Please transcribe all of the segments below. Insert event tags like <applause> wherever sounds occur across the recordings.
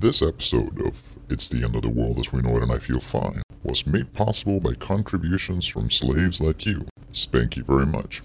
This episode of It's the End of the World as We Know It and I Feel Fine was made possible by contributions from slaves like you. Spank you very much.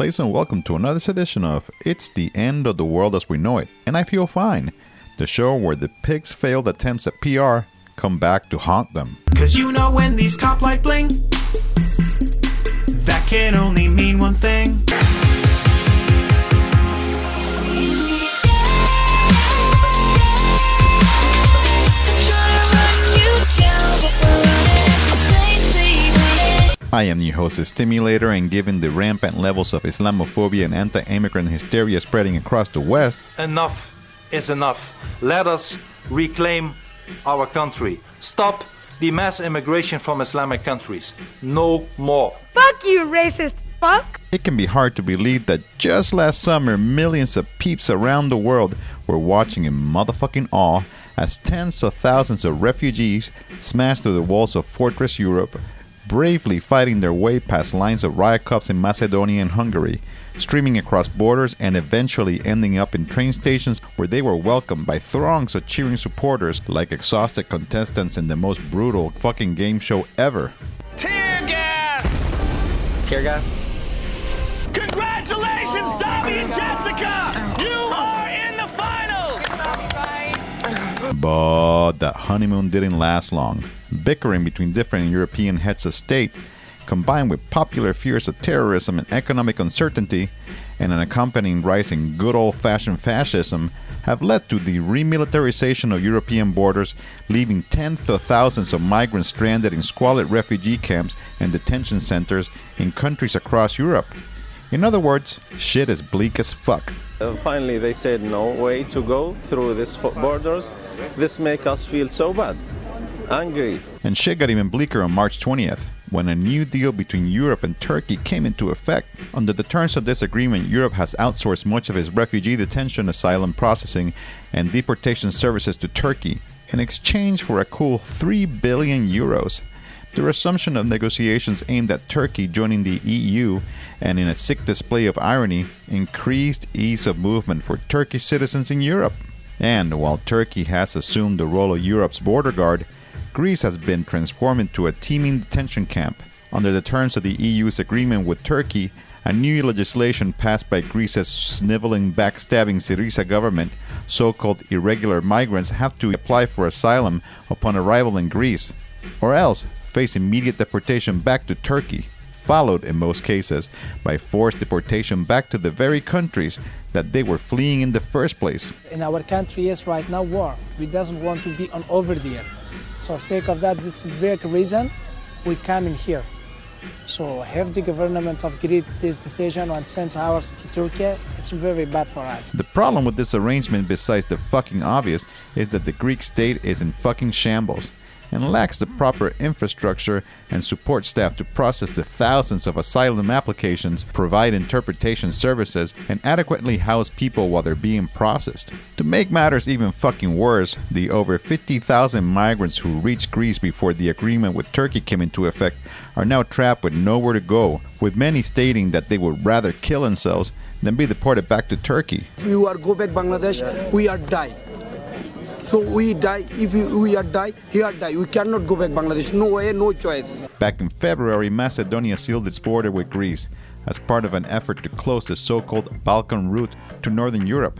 Good and welcome to another edition of It's the End of the World as We Know It, and I Feel Fine, the show where the pigs' failed attempts at PR come back to haunt them. Cause you know when these cop light bling, that can only mean one thing. I am your host, Stimulator, and given the rampant levels of Islamophobia and anti immigrant hysteria spreading across the West, enough is enough. Let us reclaim our country. Stop the mass immigration from Islamic countries. No more. Fuck you, racist fuck! it can be hard to believe that just last summer, millions of peeps around the world were watching in motherfucking awe as tens of thousands of refugees smashed through the walls of Fortress Europe, bravely fighting their way past lines of riot cops in Macedonia and Hungary, streaming across borders and eventually ending up in train stations where they were welcomed by throngs of cheering supporters like exhausted contestants in the most brutal fucking game show ever. Tear gas! Tear gas? Congratulations, Dobby and Jessica! You are in the finals! But that honeymoon didn't last long. Bickering between different European heads of state, combined with popular fears of terrorism and economic uncertainty, and an accompanying rise in good old fashioned fascism, have led to the remilitarization of European borders, leaving tens of thousands of migrants stranded in squalid refugee camps and detention centers in countries across Europe. In other words, shit is bleak as fuck. Uh, finally, they said no way to go through these borders. This make us feel so bad, angry. And shit got even bleaker on March 20th, when a new deal between Europe and Turkey came into effect. Under the terms of this agreement, Europe has outsourced much of its refugee detention, asylum processing, and deportation services to Turkey in exchange for a cool 3 billion euros. The resumption of negotiations aimed at Turkey joining the EU and, in a sick display of irony, increased ease of movement for Turkish citizens in Europe. And while Turkey has assumed the role of Europe's border guard, Greece has been transformed into a teeming detention camp. Under the terms of the EU's agreement with Turkey, a new legislation passed by Greece's sniveling, backstabbing Syriza government, so called irregular migrants have to apply for asylum upon arrival in Greece, or else face immediate deportation back to Turkey, followed in most cases by forced deportation back to the very countries that they were fleeing in the first place. in our country is right now war. We doesn't want to be on over there. So sake of that, this is big reason we come in here. So have the government of Greece this decision and send ours to Turkey, it's very bad for us. The problem with this arrangement, besides the fucking obvious, is that the Greek state is in fucking shambles and lacks the proper infrastructure and support staff to process the thousands of asylum applications, provide interpretation services, and adequately house people while they're being processed. To make matters even fucking worse, the over 50,000 migrants who reached Greece before the agreement with Turkey came into effect are now trapped with nowhere to go, with many stating that they would rather kill themselves than be deported back to Turkey. If you are go back Bangladesh, we are die. So we die. If we, are die, he are die. We cannot go back Bangladesh. No way, no choice. Back in February, Macedonia sealed its border with Greece as part of an effort to close the so called Balkan route to northern Europe.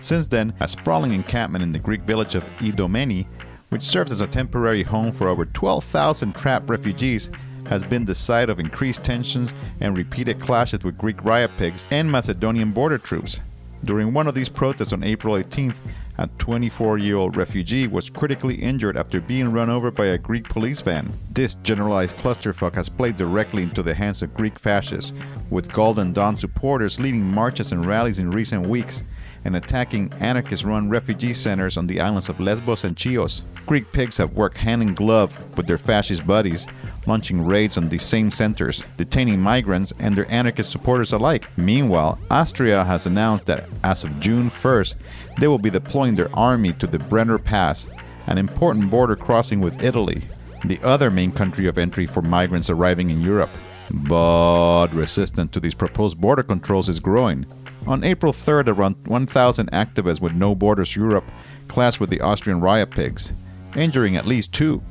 Since then, a sprawling encampment in the Greek village of Idomeni, which serves as a temporary home for over 12,000 trapped refugees, has been the site of increased tensions and repeated clashes with Greek riot pigs and Macedonian border troops. During one of these protests on April 18th, a 24 year old refugee was critically injured after being run over by a Greek police van. This generalized clusterfuck has played directly into the hands of Greek fascists, with Golden Dawn supporters leading marches and rallies in recent weeks and attacking anarchist run refugee centers on the islands of Lesbos and Chios. Greek pigs have worked hand in glove with their fascist buddies, launching raids on these same centers, detaining migrants and their anarchist supporters alike. Meanwhile, Austria has announced that as of June 1st, they will be deploying their army to the Brenner Pass, an important border crossing with Italy, the other main country of entry for migrants arriving in Europe. But resistance to these proposed border controls is growing. On April 3rd, around 1,000 activists with No Borders Europe clashed with the Austrian riot pigs, injuring at least two.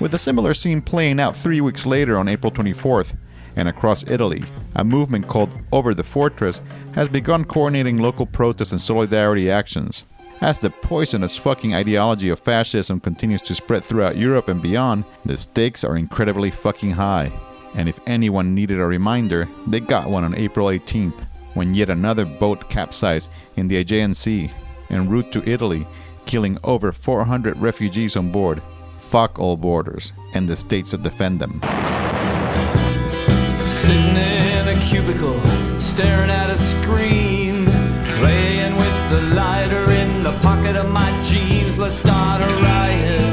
With a similar scene playing out three weeks later on April 24th, and across Italy, a movement called Over the Fortress has begun coordinating local protests and solidarity actions. As the poisonous fucking ideology of fascism continues to spread throughout Europe and beyond, the stakes are incredibly fucking high. And if anyone needed a reminder, they got one on April 18th, when yet another boat capsized in the Aegean Sea en route to Italy, killing over 400 refugees on board. Fuck all borders and the states that defend them. Sitting in a cubicle, staring at a screen, playing with the lighter in the pocket of my jeans. Let's start a riot.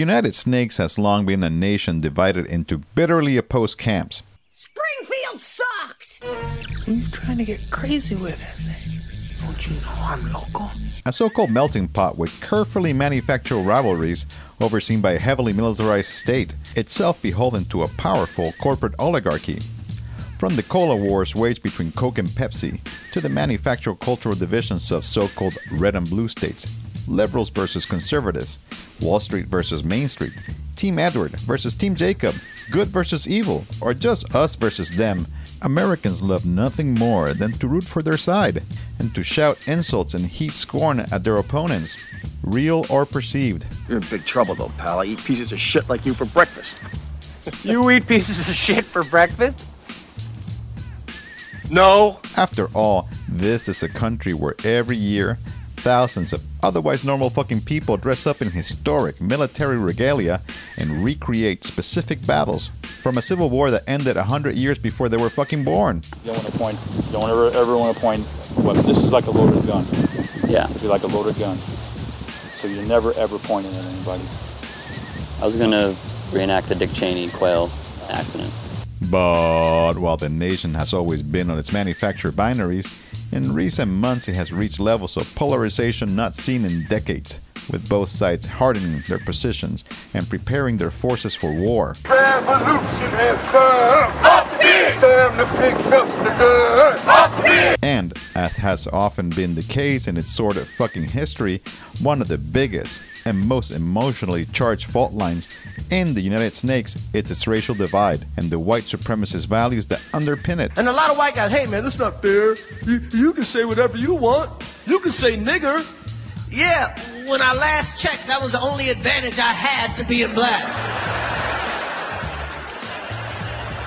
United Snakes has long been a nation divided into bitterly opposed camps. Springfield sucks! Who you trying to get crazy with, Jose? Don't you know I'm local? a so called melting pot with carefully manufactured rivalries overseen by a heavily militarized state, itself beholden to a powerful corporate oligarchy. From the cola wars waged between Coke and Pepsi to the manufactured cultural divisions of so called red and blue states, liberals versus conservatives, Wall Street versus Main Street, Team Edward versus Team Jacob, good versus evil, or just us versus them, Americans love nothing more than to root for their side and to shout insults and heap scorn at their opponents, real or perceived. You're in big trouble, though, pal. I eat pieces of shit like you for breakfast. <laughs> You eat pieces of shit for breakfast? No. After all, this is a country where every year thousands of otherwise normal fucking people dress up in historic military regalia and recreate specific battles from a civil war that ended a hundred years before they were fucking born. You don't want to point. You don't ever ever want to point a weapon. This is like a loaded gun. Yeah. It'd be like a loaded gun. So you're never ever pointing at anybody. I was gonna reenact the Dick Cheney Quail accident. But while the nation has always been on its manufactured binaries, in recent months it has reached levels of polarization not seen in decades, with both sides hardening their positions and preparing their forces for war. Revolution has come. Off the Time to pick up the gun. And, as has often been the case in its sordid fucking history, one of the biggest and most emotionally charged fault lines in the United Snakes is its racial divide and the white supremacist values that underpin it. And a lot of white guys, hey man, that's not fair. You, you can say whatever you want. You can say nigger. Yeah, when I last checked, that was the only advantage I had to being black.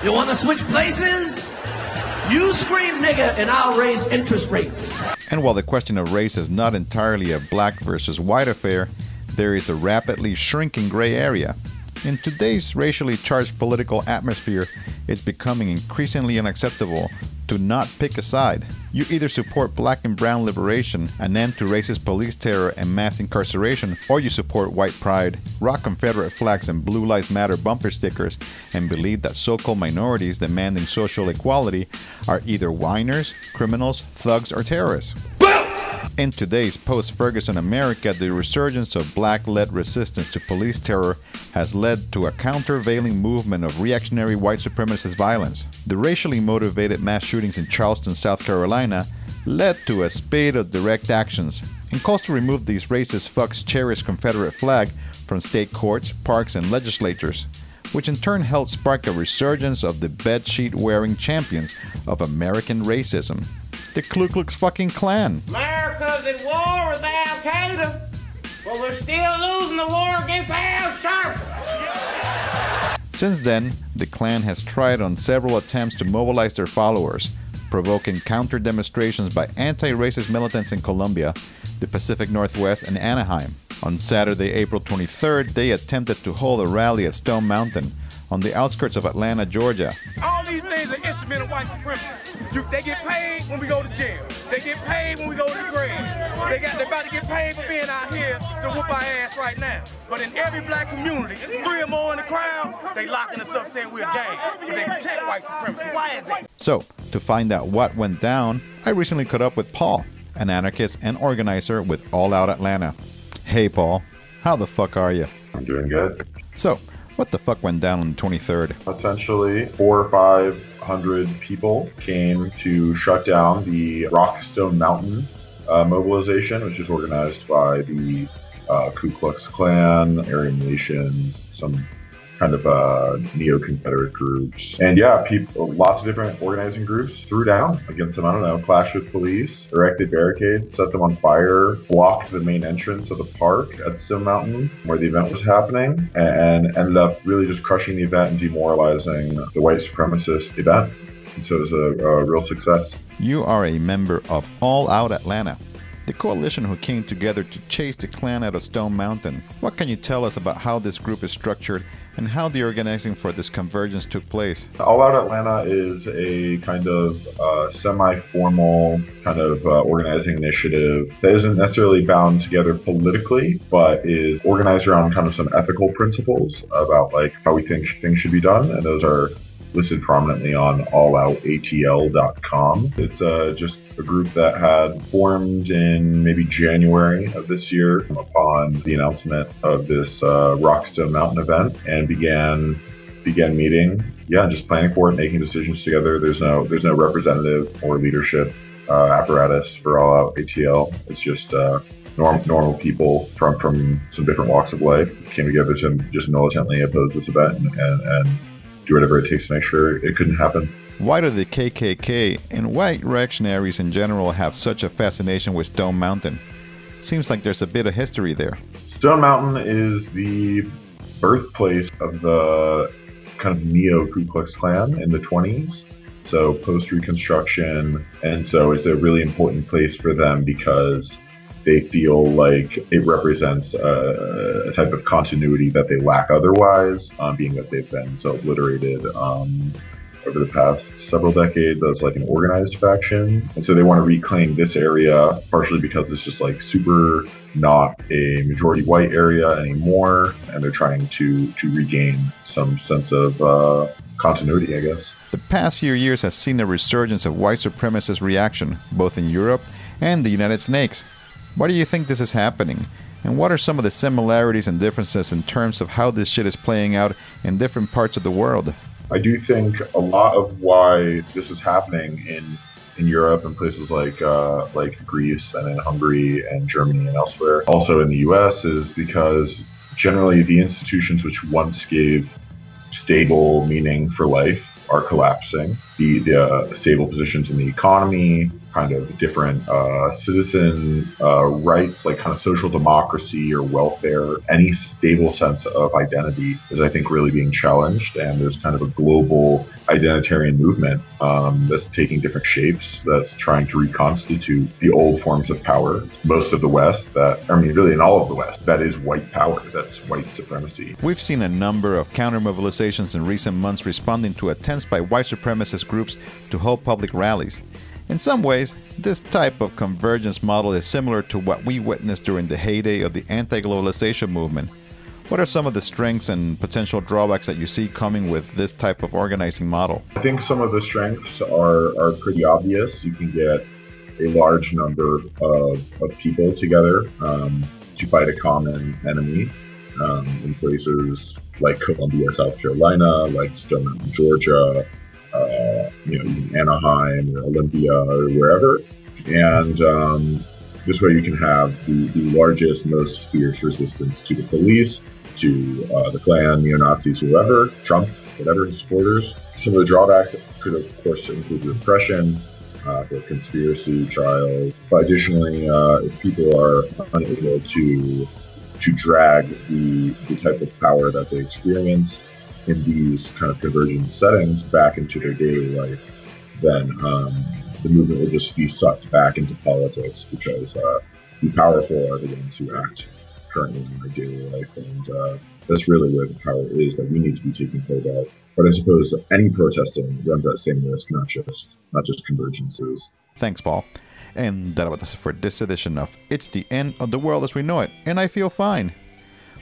You want to switch places? You scream nigger and I'll raise interest rates. And while the question of race is not entirely a black versus white affair, there is a rapidly shrinking gray area. In today's racially charged political atmosphere, it's becoming increasingly unacceptable to not pick a side. You either support black and brown liberation, an end to racist police terror and mass incarceration, or you support white pride, rock Confederate flags and Blue Lives Matter bumper stickers, and believe that so called minorities demanding social equality are either whiners, criminals, thugs, or terrorists. In today's post Ferguson America, the resurgence of black led resistance to police terror has led to a countervailing movement of reactionary white supremacist violence. The racially motivated mass shootings in Charleston, South Carolina, led to a spate of direct actions and calls to remove these racist fucks' cherished Confederate flag from state courts, parks, and legislatures, which in turn helped spark a resurgence of the bedsheet wearing champions of American racism. The Ku Klux fucking Klan. America's at war with Al Qaeda, but we're still losing the war against Al Sharpton. Since then, the Klan has tried on several attempts to mobilize their followers, provoking counter demonstrations by anti racist militants in Columbia, the Pacific Northwest, and Anaheim. On Saturday, April 23rd, they attempted to hold a rally at Stone Mountain on the outskirts of Atlanta, Georgia. All these things are instrument of white supremacy. You, they get paid when we go to jail. They get paid when we go to the grave. They got they about to get paid for being out here to whoop our ass right now. But in every black community, three or more in the crowd, they locking us up saying we're a gang. But they protect white supremacy. Why is it? So, to find out what went down, I recently caught up with Paul, an anarchist and organizer with All Out Atlanta. Hey, Paul, how the fuck are you? I'm doing good. So, what the fuck went down on the 23rd? Essentially, four or five hundred people came to shut down the Rockstone Mountain uh, mobilization, which is organized by the uh, Ku Klux Klan, Aryan Nations, some kind of uh, neo-Confederate groups. And yeah, people, lots of different organizing groups threw down against them. I don't know, clashed with police, erected barricades, set them on fire, blocked the main entrance of the park at Stone Mountain where the event was happening, and ended up really just crushing the event and demoralizing the white supremacist event. And so it was a, a real success. You are a member of All Out Atlanta, the coalition who came together to chase the Klan out of Stone Mountain. What can you tell us about how this group is structured and how the organizing for this convergence took place. All Out Atlanta is a kind of uh, semi-formal kind of uh, organizing initiative that isn't necessarily bound together politically, but is organized around kind of some ethical principles about like how we think things should be done, and those are listed prominently on alloutatl.com. It's uh, just a group that had formed in maybe January of this year upon the announcement of this uh, Rockstone Mountain event and began began meeting. Yeah, just planning for it, making decisions together. There's no there's no representative or leadership uh, apparatus for All Out ATL. It's just uh, norm, normal people from from some different walks of life came together to just militantly oppose this event and, and, and do whatever it takes to make sure it couldn't happen. Why do the KKK and white reactionaries in general have such a fascination with Stone Mountain? Seems like there's a bit of history there. Stone Mountain is the birthplace of the kind of neo Ku Klux Klan in the 20s. So post Reconstruction, and so it's a really important place for them because they feel like it represents a, a type of continuity that they lack otherwise, um, being that they've been so obliterated um, over the past several decades as like an organized faction. And so they want to reclaim this area partially because it's just like super not a majority white area anymore. And they're trying to, to regain some sense of uh, continuity, I guess. The past few years has seen a resurgence of white supremacist reaction, both in Europe and the United States. Why do you think this is happening? And what are some of the similarities and differences in terms of how this shit is playing out in different parts of the world? I do think a lot of why this is happening in in Europe and places like uh, like Greece and in Hungary and Germany and elsewhere, also in the U.S., is because generally the institutions which once gave stable meaning for life are collapsing. The, the uh, stable positions in the economy, kind of different uh, citizen uh, rights, like kind of social democracy or welfare, any stable sense of identity is, I think, really being challenged. And there's kind of a global identitarian movement um, that's taking different shapes, that's trying to reconstitute the old forms of power. Most of the West, that I mean, really in all of the West, that is white power, that's white supremacy. We've seen a number of counter mobilizations in recent months responding to attempts by white supremacist groups to hold public rallies. In some ways, this type of convergence model is similar to what we witnessed during the heyday of the anti globalization movement. What are some of the strengths and potential drawbacks that you see coming with this type of organizing model? I think some of the strengths are, are pretty obvious. You can get a large number of, of people together um, to fight a common enemy um, in places like Columbia, South Carolina, like Stone Mountain, Georgia, uh, you know, Anaheim or Olympia or wherever. And um, this way you can have the, the largest, most fierce resistance to the police, to uh, the Klan, neo-Nazis, whoever, Trump, whatever his supporters. Some of the drawbacks could, of course, include repression, uh, conspiracy trials. But additionally, uh, if people are unable to to drag the, the type of power that they experience in these kind of convergent settings back into their daily life, then um, the movement will just be sucked back into politics because uh, the powerful are the ones who act currently in our daily life, and uh, that's really where the power is that we need to be taking hold of. But I suppose any protesting runs that same risk, not just not just convergences. Thanks, Paul. And that about us for this edition of It's the End of the World as We Know It, and I Feel Fine.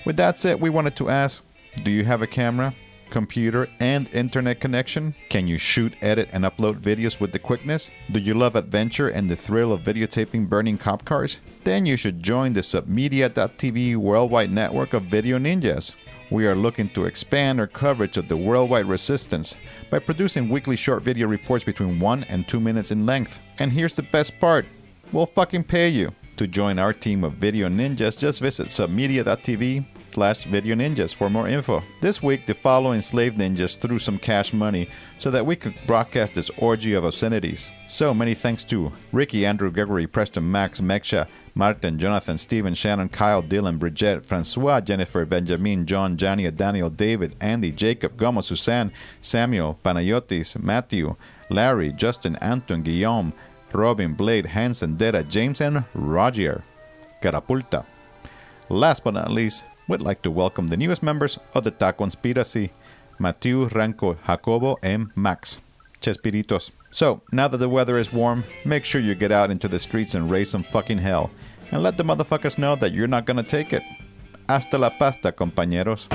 With that said, we wanted to ask Do you have a camera? Computer, and internet connection? Can you shoot, edit, and upload videos with the quickness? Do you love adventure and the thrill of videotaping burning cop cars? Then you should join the Submedia.tv worldwide network of video ninjas. We are looking to expand our coverage of the worldwide resistance by producing weekly short video reports between 1 and 2 minutes in length. And here's the best part we'll fucking pay you. To join our team of video ninjas, just visit submedia.tv slash video ninjas for more info. This week, the following slave ninjas threw some cash money so that we could broadcast this orgy of obscenities. So many thanks to Ricky, Andrew, Gregory, Preston, Max, Meksha, Martin, Jonathan, Stephen, Shannon, Kyle, Dylan, Bridget, Francois, Jennifer, Benjamin, John, Jania, Daniel, David, Andy, Jacob, Gomo, Suzanne, Samuel, Panayotis, Matthew, Larry, Justin, Anton, Guillaume, Robin, Blade, Hansen, Deta, James, and Roger. Carapulta. Last but not least, we'd like to welcome the newest members of the Ta Conspiracy, Matthew, Ranko, Jacobo, and Max. Chespiritos. So, now that the weather is warm, make sure you get out into the streets and raise some fucking hell. And let the motherfuckers know that you're not gonna take it. Hasta la pasta, compañeros.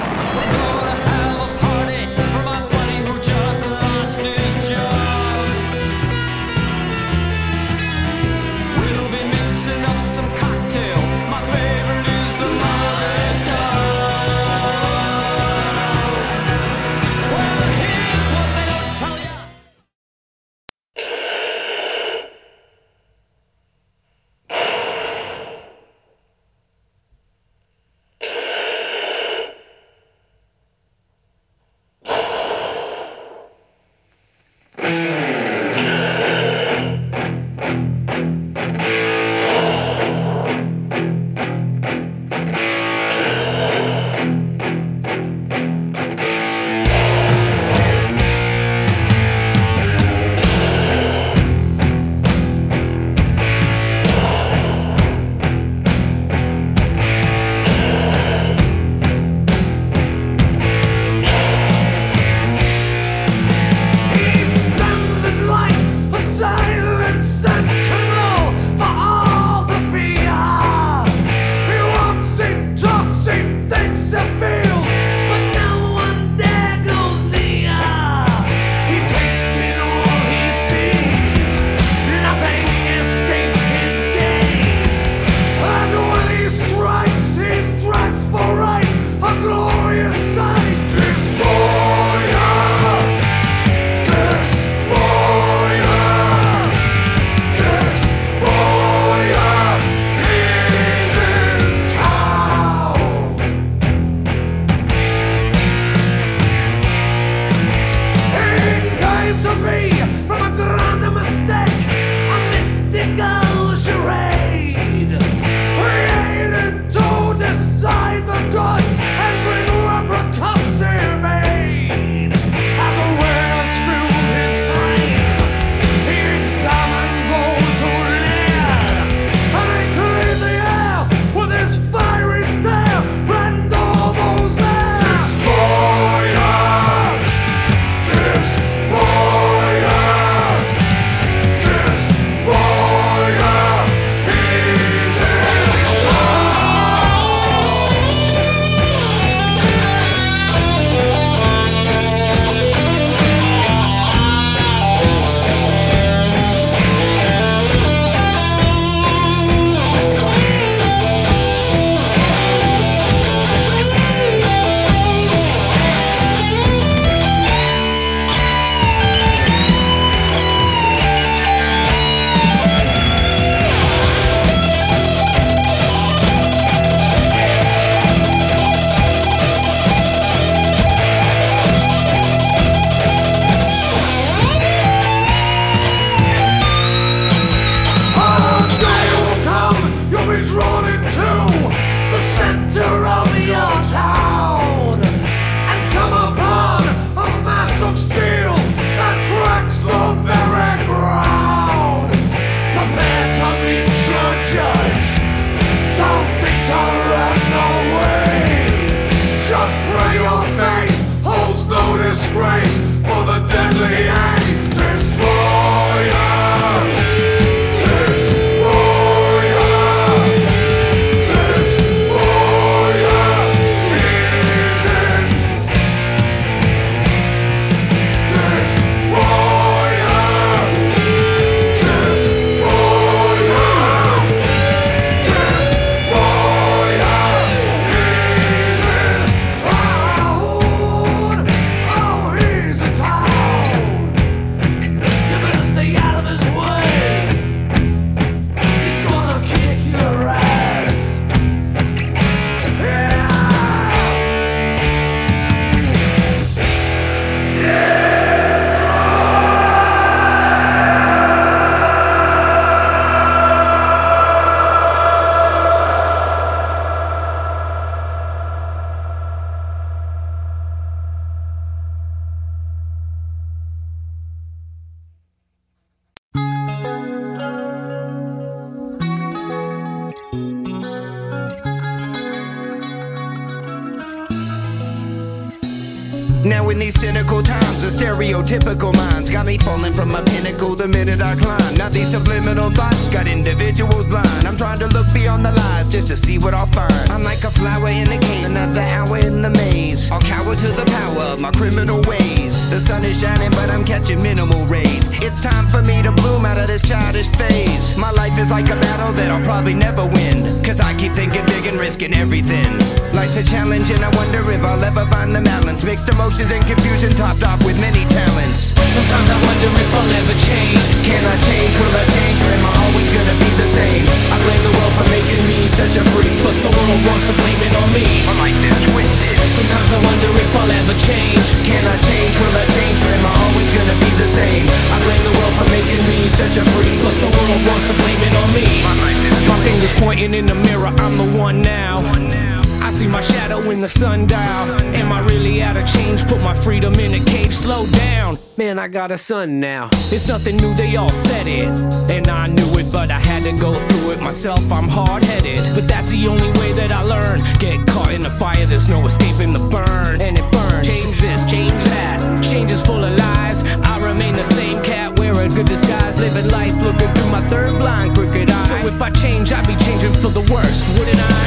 Shining, but I'm catching minimal rays. It's time for me to bloom out of this childish phase. My life is like a battle that I'll probably never win. Cause I keep thinking big and risking everything. Life's a challenge, and I wonder if I'll ever find the balance. Mixed emotions and confusion topped off with many talents. Sometimes I wonder if I'll ever change. Can I change? Will I change? Or am I always gonna be the same? I blame the world for making me such a freak, but the world wants to blame it on me. My life is twisted. Sometimes I wonder if I'll ever change. Can I change? Will I change? Or am I always gonna be the same? I blame the world for making me such a freak, but the world wants to blame it on me. My life is twisted. My fingers pointing in the mirror, I'm the one now. I see my shadow in the sundial. Am I really out of change? Put my freedom in a cage, slow down. Man, I got a son now. It's nothing new, they all said it. And I knew it, but I had to go through it myself. I'm hard headed, but that's the only way that I learn. Get caught in the fire, there's no escaping the burn. Disguise. Living life looking through my third blind, crooked eye. So if I change, I'd be changing for the worst, wouldn't I?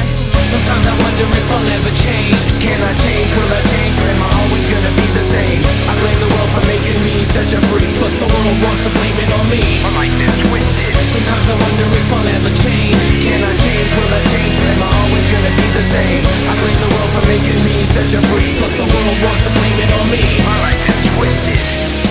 Sometimes I wonder if I'll ever change. Can I change? Will I change? Or am I always gonna be the same? I blame the world for making me such a freak, but the world wants to blame it on me. My life is twisted. Sometimes I wonder if I'll ever change. Can I change? Will I change? Or am I always gonna be the same? I blame the world for making me such a freak, but the world wants to blame it on me. My life is twisted.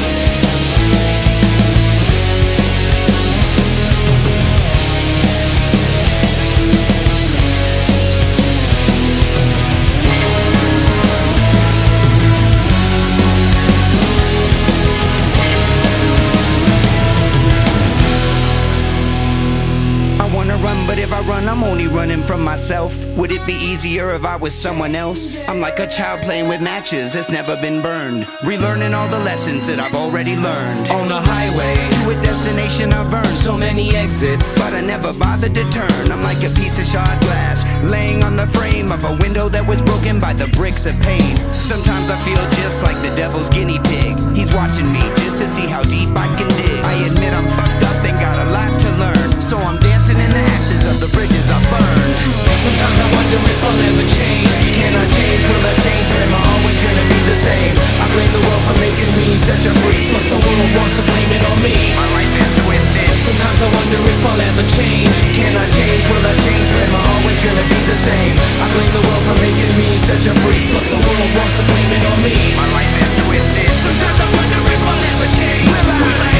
Run, I'm only running from myself. Would it be easier if I was someone else? I'm like a child playing with matches that's never been burned. Relearning all the lessons that I've already learned. On the highway to a destination I've earned. so many exits. But I never bothered to turn. I'm like a piece of shard glass, laying on the frame of a window that was broken by the bricks of pain. Sometimes I feel just like the devil's guinea pig. He's watching me just to see how deep I can dig. I admit I'm fucked up and got a lot to learn. So I'm dancing in the ashes of the bridges I burned. Sometimes I wonder if I'll ever change. Can I change? Will I change? Or am I always gonna be the same? I blame the world for making me such a freak, But the world wants to blame it on me. my life is twisted. Sometimes I wonder if I'll ever change. Can I change? Will I change? Or am I always gonna be the same? I blame the world for making me such a freak, But the world wants to blame it on me. my life is twisted. Sometimes I wonder if I'll ever change. Will I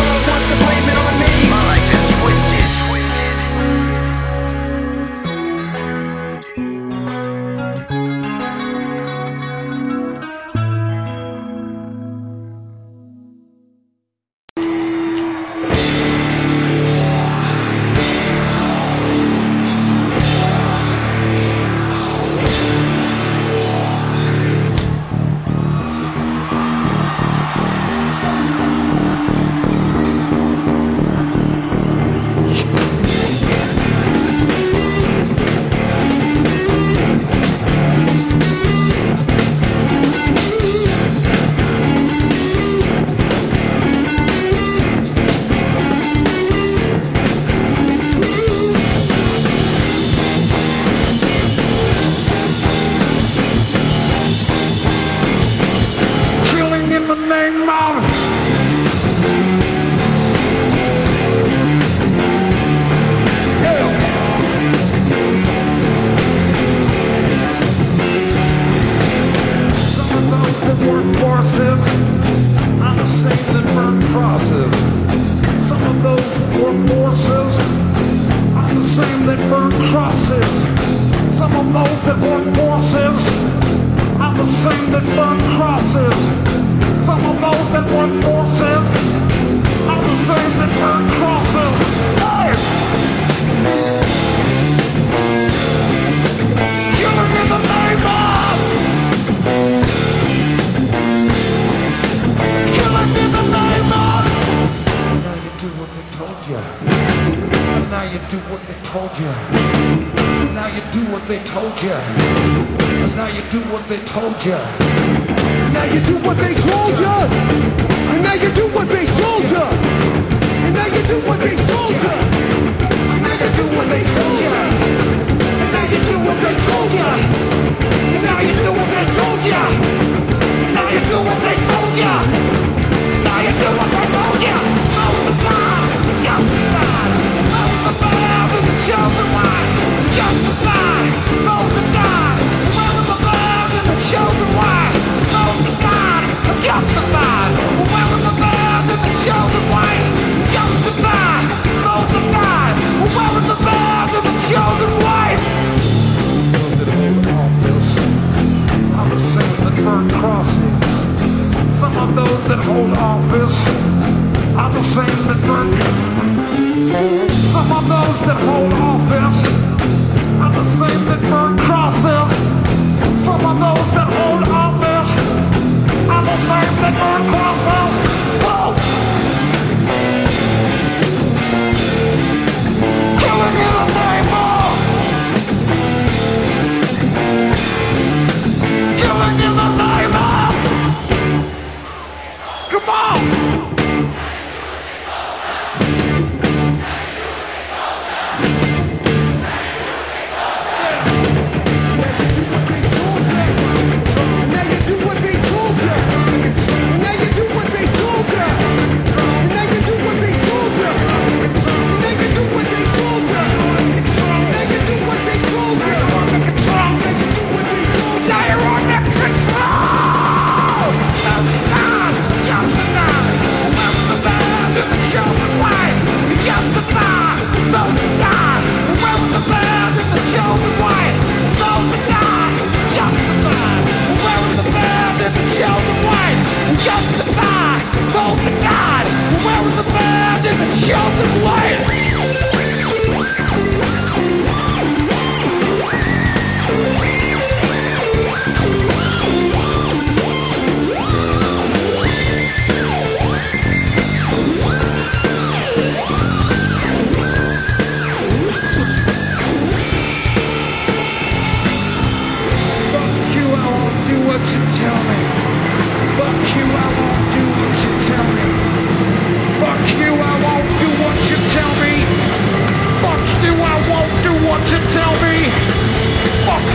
And now you do what they told you Now you do what they told you. And now you do what they told you. And now you do what they told you. And now you do what they told you. And now you do what they told you And now you do what they told you Now you do what they told you Now you do what they told you Oh the God, justified Oh the bad and the chosen one Justified, oh the God chosen one Oh justified. Well the the chosen one Justified, oh Well the the chosen one. Some of those that hold office. Are the same that burn. Some of those that hold office. Are the same that burn crosses someone knows. I'm a saint. Whoa! Killing in the name of. Killing in the shells and wires.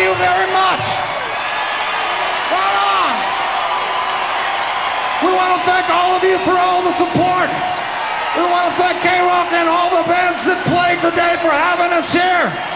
you very much. Right on. We want to thank all of you for all the support. We want to thank K-Rock and all the bands that played today for having us here.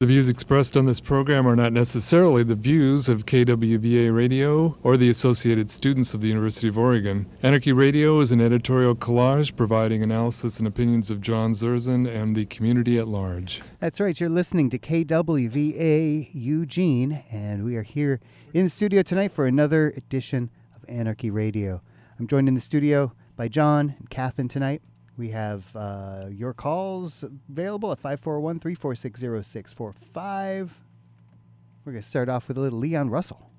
The views expressed on this program are not necessarily the views of KWVA Radio or the Associated Students of the University of Oregon. Anarchy Radio is an editorial collage providing analysis and opinions of John Zerzan and the community at large. That's right. You're listening to KWVA Eugene, and we are here in the studio tonight for another edition of Anarchy Radio. I'm joined in the studio by John and Kathleen tonight. We have uh, your calls available at 541 346 0645. We're going to start off with a little Leon Russell.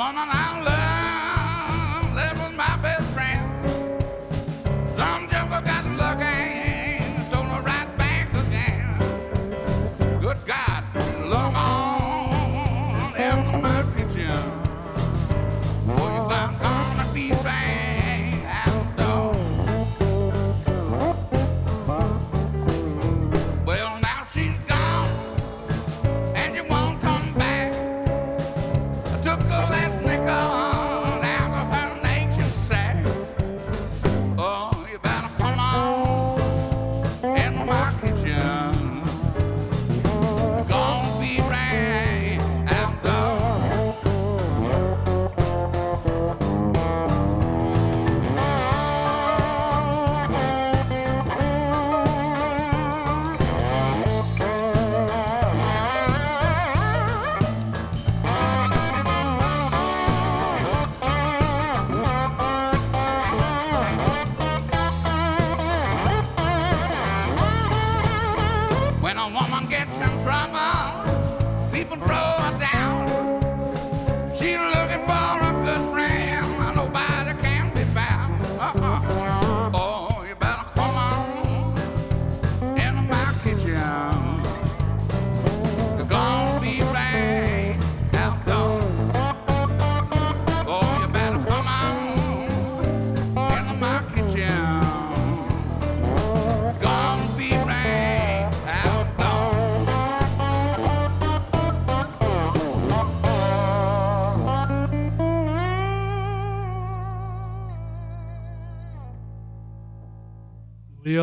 Well, the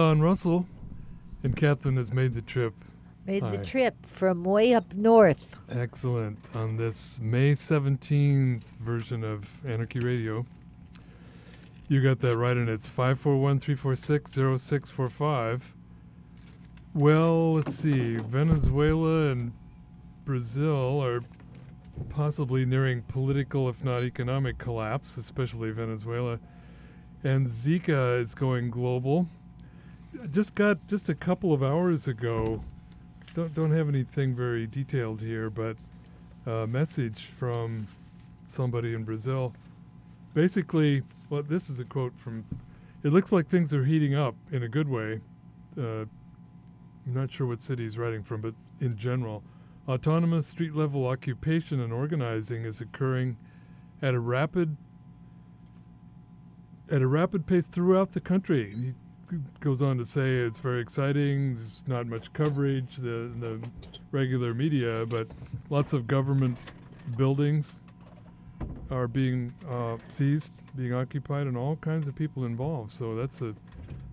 Leon Russell and Kathleen has made the trip. Made the trip from way up north. Excellent. On this May 17th version of Anarchy Radio. You got that right, and it's 541 346 0645. Well, let's see. Venezuela and Brazil are possibly nearing political, if not economic, collapse, especially Venezuela. And Zika is going global. Just got just a couple of hours ago don't don't have anything very detailed here, but a message from somebody in Brazil. Basically, well, this is a quote from. It looks like things are heating up in a good way. Uh, I'm not sure what city he's writing from, but in general, autonomous street level occupation and organizing is occurring at a rapid at a rapid pace throughout the country. Goes on to say it's very exciting. There's not much coverage the the regular media, but lots of government buildings are being uh, seized, being occupied, and all kinds of people involved. So that's a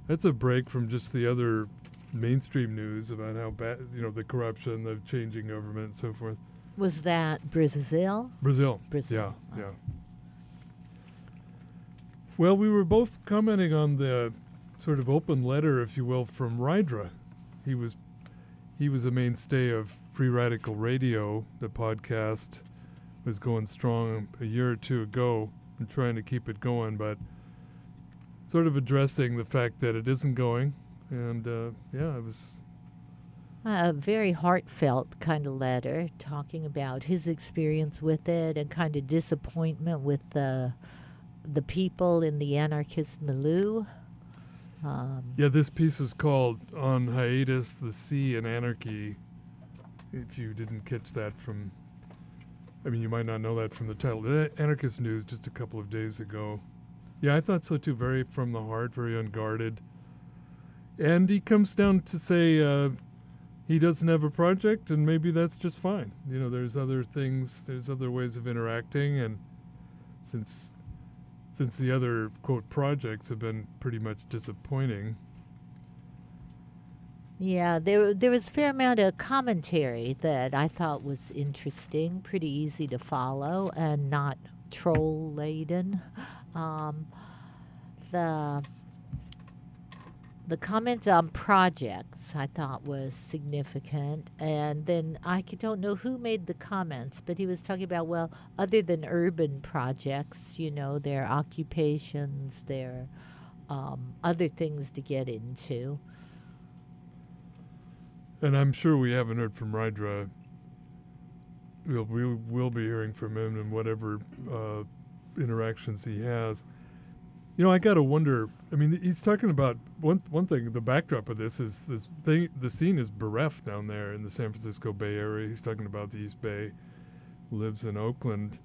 that's a break from just the other mainstream news about how bad you know the corruption, the changing government, and so forth. Was that Brazil? Brazil. Brazil. Yeah, yeah. Well, we were both commenting on the sort of open letter, if you will, from Rydra. He was he was a mainstay of Free Radical Radio. The podcast was going strong a year or two ago and trying to keep it going, but sort of addressing the fact that it isn't going. And uh, yeah, it was A very heartfelt kind of letter talking about his experience with it and kind of disappointment with the the people in the anarchist milieu. Um, Yeah, this piece is called On Hiatus, the Sea and Anarchy. If you didn't catch that from, I mean, you might not know that from the title. Anarchist News just a couple of days ago. Yeah, I thought so too. Very from the heart, very unguarded. And he comes down to say uh, he doesn't have a project, and maybe that's just fine. You know, there's other things, there's other ways of interacting, and since since the other quote projects have been pretty much disappointing. Yeah, there there was a fair amount of commentary that I thought was interesting, pretty easy to follow, and not troll laden. Um, the the comment on projects I thought was significant, and then I don't know who made the comments, but he was talking about well, other than urban projects, you know, their occupations, their um, other things to get into. And I'm sure we haven't heard from Rydra. We'll, we will be hearing from him in whatever uh, interactions he has. You know, I got to wonder. I mean, he's talking about one one thing. The backdrop of this is this thing. The scene is bereft down there in the San Francisco Bay Area. He's talking about the East Bay. Lives in Oakland.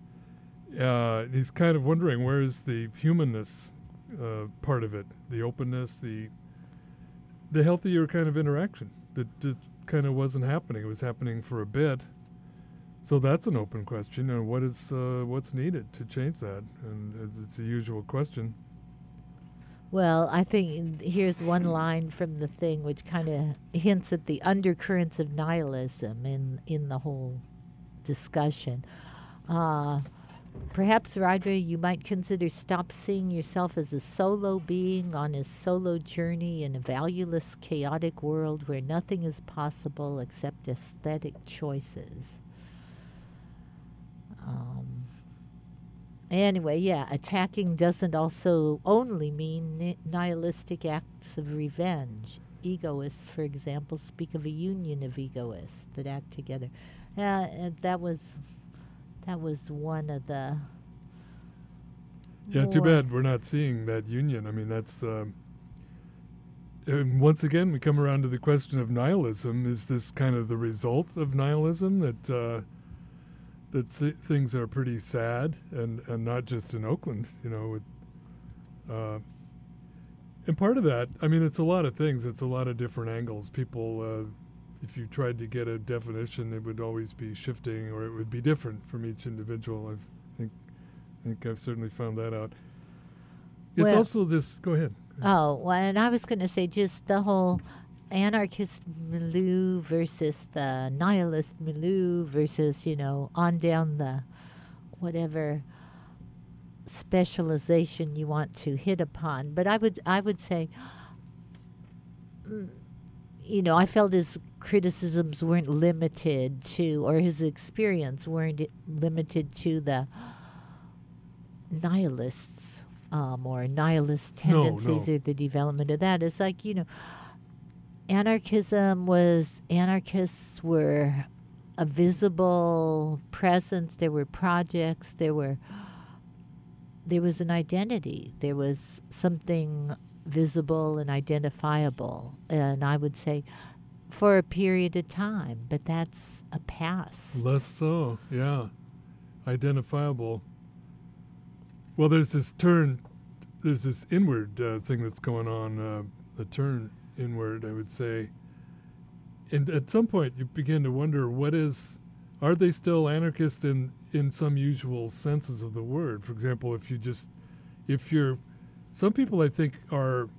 Uh, he's kind of wondering where is the humanness uh, part of it, the openness, the the healthier kind of interaction that just kind of wasn't happening. It was happening for a bit. So that's an open question. And what is uh, what's needed to change that? And it's- it's the usual question. Well, I think here's one line from the thing which kind of hints at the undercurrents of nihilism in in the whole discussion. Uh, perhaps, Roger, you might consider stop seeing yourself as a solo being on his solo journey in a valueless, chaotic world where nothing is possible except aesthetic choices. Um, Anyway, yeah, attacking doesn't also only mean ni- nihilistic acts of revenge. Egoists, for example, speak of a union of egoists that act together. Uh, and that was that was one of the. Yeah, too bad we're not seeing that union. I mean, that's. Um, and once again, we come around to the question of nihilism. Is this kind of the result of nihilism that uh, that th- things are pretty sad, and and not just in Oakland, you know. With, uh, and part of that, I mean, it's a lot of things. It's a lot of different angles. People, uh, if you tried to get a definition, it would always be shifting, or it would be different from each individual. I think, I think I've certainly found that out. It's Well- also this. Go ahead. Oh, well, and I was going to say just the whole anarchist milieu versus the nihilist milieu versus, you know, on down the whatever specialization you want to hit upon. But I would I would say mm, you know, I felt his criticisms weren't limited to or his experience weren't limited to the nihilists um, or nihilist No, tendencies no. or the development of that. It's like, you know, anarchism was, anarchists were a visible presence. There were projects. There were, there was an identity. There was something visible and identifiable. And I would say for a period of time, but that's a pass. Less so, yeah. Identifiable. Well, there's this turn, there's this inward uh, thing that's going on, uh, turn inward, I would say. And at some point, you begin to wonder what is, are they still anarchist in, in some usual senses of the word? For example, if you just, if you're, some people I think are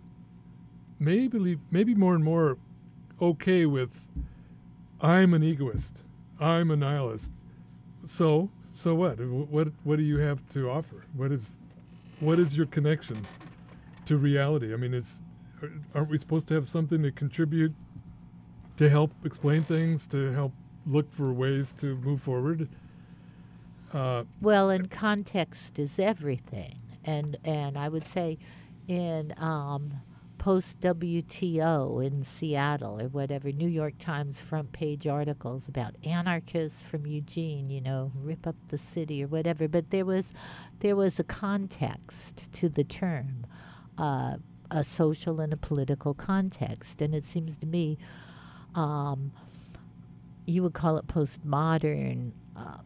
maybe, maybe more and more okay with, I'm an egoist, I'm a nihilist. So, so what? What what do you have to offer? What is what is your connection to reality? I mean, are- aren't we supposed to have something to contribute to help explain things, to help look for ways to move forward? Uh, Well, and context is everything, and and I would say, in um, post WTO in Seattle or whatever, New York Times front page articles about anarchists from Eugene, you know, rip up the city or whatever. But there was there was a context to the term. Uh, a social and a political context. And it seems to me um, you would call it postmodern, uh,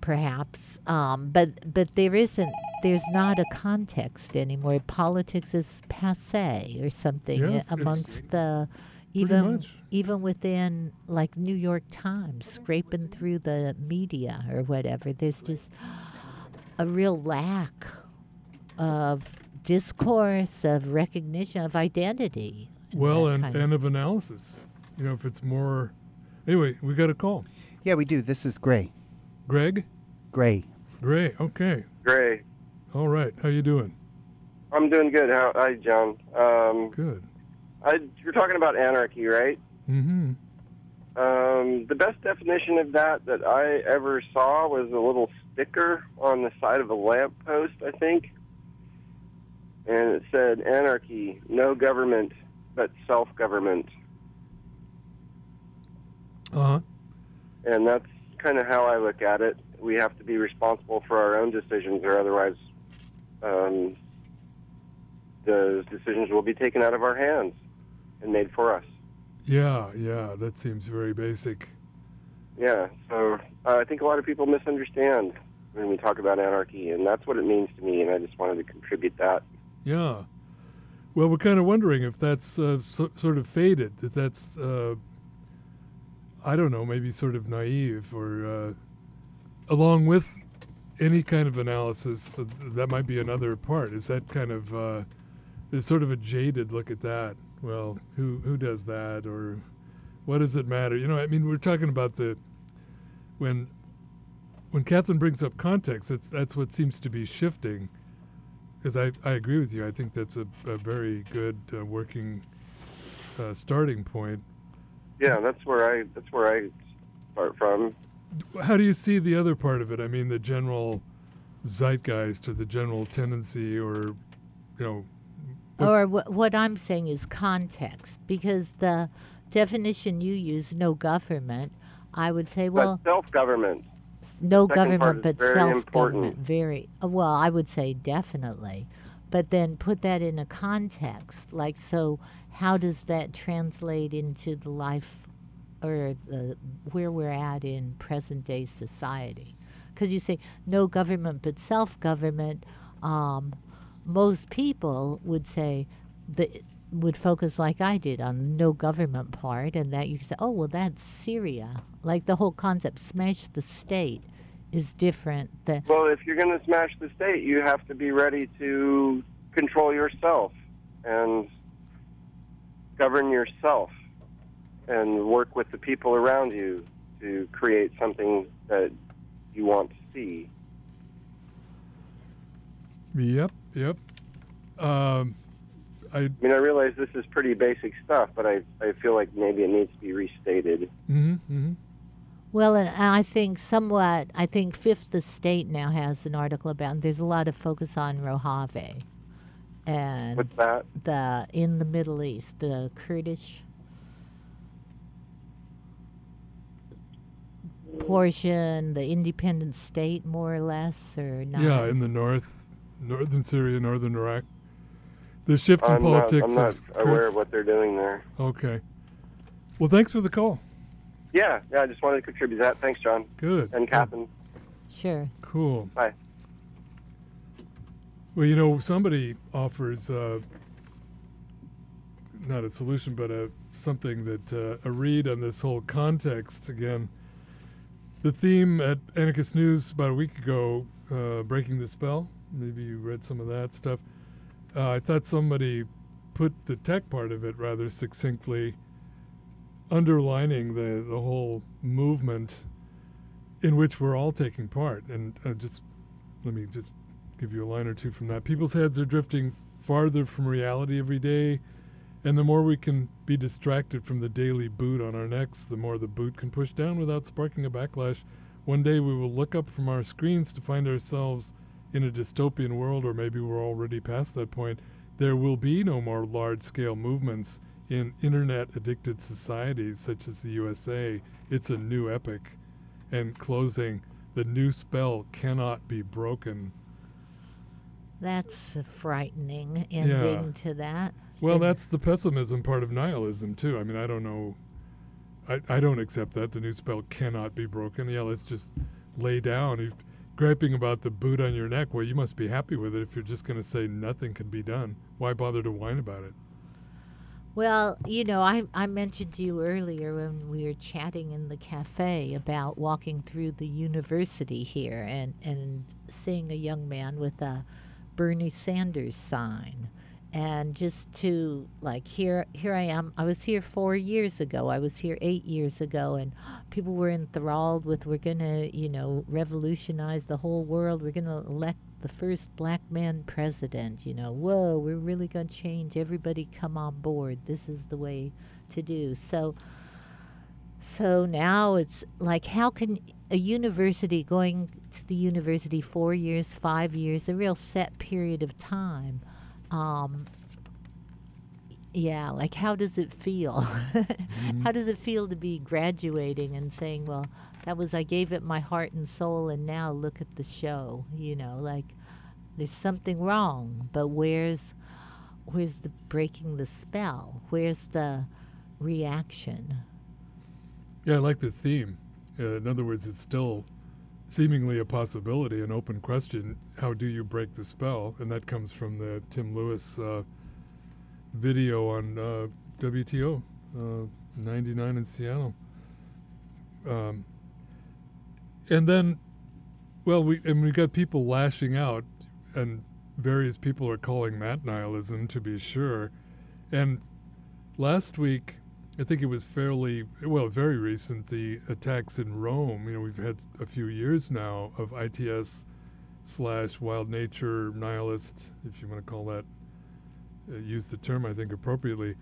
perhaps, um, but but there isn't. There's not a context anymore. Politics is passe or something uh, Yes, amongst the even even within like New York Times, scraping through the media or whatever. There's just a real lack of discourse, of recognition, of identity. in Well, and, kind of- and of analysis. You know, if it's more. Anyway, we got a call. Yeah, we do. This is Gray. Greg? Gray. Gray. Okay. Gray. All right. How you doing? I'm doing good. How, hi, John. Um, good. I, you're talking about anarchy, right? Mm-hmm. Um, the best definition of that that I ever saw was a little sticker on the side of a lamppost, I think. And it said, anarchy, no government, but self-government. Uh-huh. And that's kind of how I look at it. We have to be responsible for our own decisions, or otherwise um, those decisions will be taken out of our hands and made for us. Yeah, yeah. That seems very basic. Yeah, so uh, I think a lot of people misunderstand when we talk about anarchy, and that's what it means to me, and I just wanted to contribute that. Yeah. Well, we're kind of wondering if that's uh, so, sort of faded, that that's, uh, I don't know, maybe sort of naive, or uh, along with any kind of analysis, that might be another part. Is that kind of, uh, sort of a jaded look at that. Well, who who does that, or what does it matter? You know, I mean, we're talking about the when when Catherine brings up context, that's that's what seems to be shifting. Because I, I agree with you. I think that's a, a very good uh, working uh, starting point. Yeah, that's where I that's where I start from. How do you see the other part of it? I mean, the general zeitgeist or the general tendency, or you know, or wh- what I'm saying is context, because the definition you use, no government, I would say, well, self-government. No government but self-government. Very uh, well, I would say definitely, but then put that in a context. Like, so how does that translate into the life or the where we're at in present-day society? Because you say no government but self-government. Um, most people would say the would focus like I did on the no government part, and that you could say, oh well, that's Syria. Like the whole concept, smash the state, is different than Well, if you're going to smash the state, you have to be ready to control yourself and govern yourself and work with the people around you to create something that you want to see. Yep, yep. Um, I I mean, I realize this is pretty basic stuff, but I, I feel like maybe it needs to be restated. hmm hmm Well, and I think somewhat, I think Fifth Estate now has an article about, and there's a lot of focus on Rojava. And What's that? The, in the Middle East, the Kurdish portion, the independent state, more or less, or not? yeah, in the north, northern Syria, northern Iraq. The shift in I'm not, politics I'm not of aware of what they're doing there. Okay. Well, thanks for the call. Yeah, yeah, I just wanted to contribute that. Thanks, John. Good. And Catherine. Sure. Cool. Bye. Well, you know, somebody offers uh, not a solution, but a something that uh, a read on this whole context again. The theme at Anarchist News about a week ago, uh, breaking the spell. Maybe you read some of that stuff. Uh, I thought somebody put the tech part of it rather succinctly, underlining the the whole movement in which we're all taking part. And uh, just let me just give you a line or two from that. People's heads are drifting farther from reality every day, and the more we can be distracted from the daily boot on our necks, the more the boot can push down without sparking a backlash. One day we will look up from our screens to find ourselves in a dystopian world, or maybe we're already past that point. There will be no more large scale movements in internet addicted societies such as the USA. It's a new epic. And closing, the new spell cannot be broken. That's a frightening ending to that. Well, that's the pessimism part of nihilism too. I mean, I don't know. I, I don't accept that the new spell cannot be broken. Yeah, let's just lay down. Griping about the boot on your neck, well, you must be happy with it if you're just going to say nothing can be done. Why bother to whine about it? Well, you know, I, I mentioned to you earlier when we were chatting in the cafe about walking through the university here and, and seeing a young man with a Bernie Sanders sign. And just to like here here I am. I was here four years ago. I was here eight years ago and <gasps> people were enthralled with we're gonna, you know, revolutionize the whole world. We're gonna elect the first black man president, you know. Whoa, we're really gonna change. Everybody come on board. This is the way to do. So so now it's like how can a university going to the university four years, five years, a real set period of time. Um, yeah, like how does it feel? <laughs> How does it feel to be graduating and saying, well, that was, I gave it my heart and soul, and now look at the show? You know, like there's something wrong, but where's, where's the breaking the spell? Where's the reaction? Yeah, I like the theme. Uh, in other words, it's still seemingly a possibility, an open question. How do you break the spell? And that comes from the Tim Lewis uh, video on uh, WTO uh, 99 in Seattle. Um, and then, well, we and we got people lashing out, and various people are calling that nihilism to be sure. And last week, I think it was fairly well, very recent. The attacks in Rome. You know, we've had a few years now of ITS slash wild nature nihilist, if you want to call that, uh, use the term I think appropriately,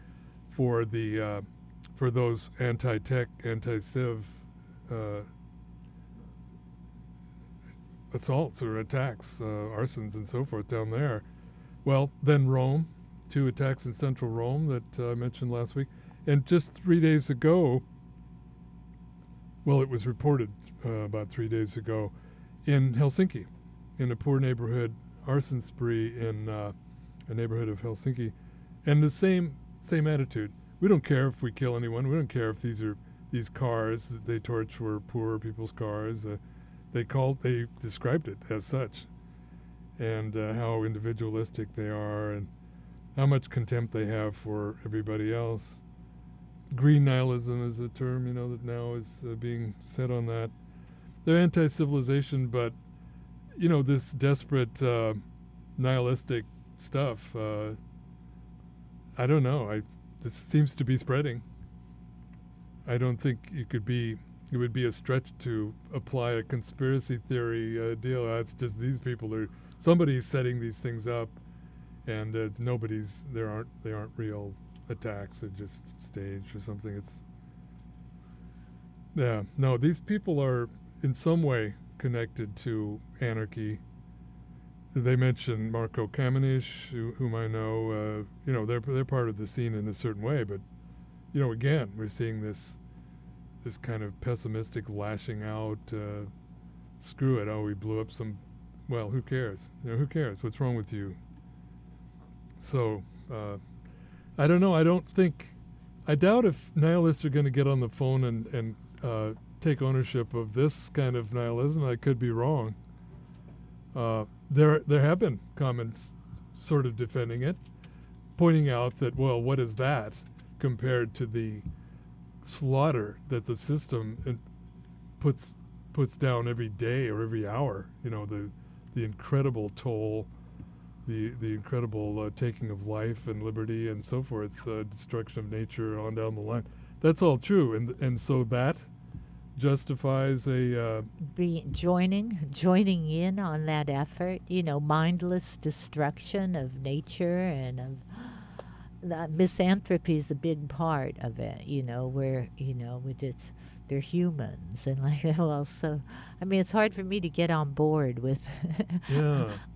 for the uh, for those anti-tech, anti-civ uh, assaults or attacks, uh, arsons and so forth down there. Well, then Rome, two attacks in central Rome that uh, I mentioned last week. And just three days ago, well, it was reported uh, about three days ago in Helsinki, in a poor neighborhood arson spree in uh, a neighborhood of Helsinki, and the same same attitude. We don't care if we kill anyone. We don't care if these are these cars that they torch were poor people's cars. Uh, they called they described it as such, and uh, how individualistic they are, and how much contempt they have for everybody else green nihilism is a term you know that now is uh, being said on that. They're anti-civilization, but you know this desperate uh, nihilistic stuff. Uh, I don't know. I this seems to be spreading. I don't think you could be. It would be a stretch to apply a conspiracy theory uh, deal. Uh, it's just these people are somebody's setting these things up, and uh, nobody's. There aren't. They aren't real attacks are just staged or something. It's yeah, no, these people are in some way connected to anarchy. They mention Marco Camenisch, who, whom I know. Uh, you know, they're they're part of the scene in a certain way, but you know, again, we're seeing this this kind of pessimistic lashing out. Uh, screw it! Oh, we blew up some. Well, who cares? You know, who cares? What's wrong with you? So. Uh, I don't know. I don't think. I doubt if nihilists are going to get on the phone and and uh, take ownership of this kind of nihilism. I could be wrong. Uh, there there have been comments, sort of defending it, pointing out that well, what is that compared to the slaughter that the system in, puts puts down every day or every hour? You know the the incredible toll the the incredible uh, taking of life and liberty and so forth, uh, destruction of nature on down the line. That's all true, and and so that justifies a uh, be joining joining in on that effort. You know, mindless destruction of nature and of <gasps> misanthropy is a big part of it. You know, where you know with its they're humans and <laughs> like well so i mean it's hard for me to get on board with yeah <laughs>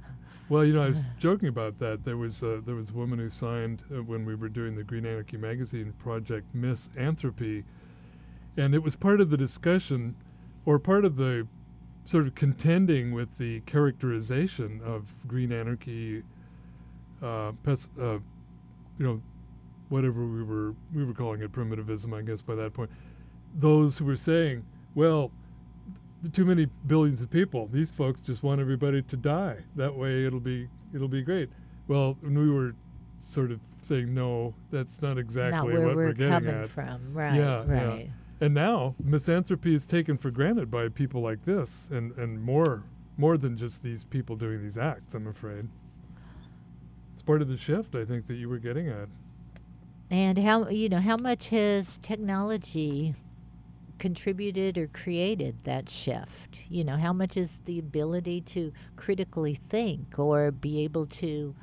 well, you know, I was <laughs> joking about that. There was uh, there was a woman who signed uh, when we were doing the Green Anarchy magazine project, Miss Anthropy, and it was part of the discussion, or part of the sort of contending with the characterization of Green Anarchy. Uh, pes- uh, you know, whatever we were we were calling it primitivism, I guess by that point. Those who were saying, well, too many billions of people. These folks just want everybody to die. That way, it'll be it'll be great. Well, we were sort of saying, no, that's not exactly where what we're getting coming at. from. Right, Yeah, yeah. right. And now misanthropy is taken for granted by people like this, and and more more than just these people doing these acts. I'm afraid. It's part of the shift I think that you were getting at. And how you know how much has technology contributed or created that shift? You know, how much is the ability to critically think or be able to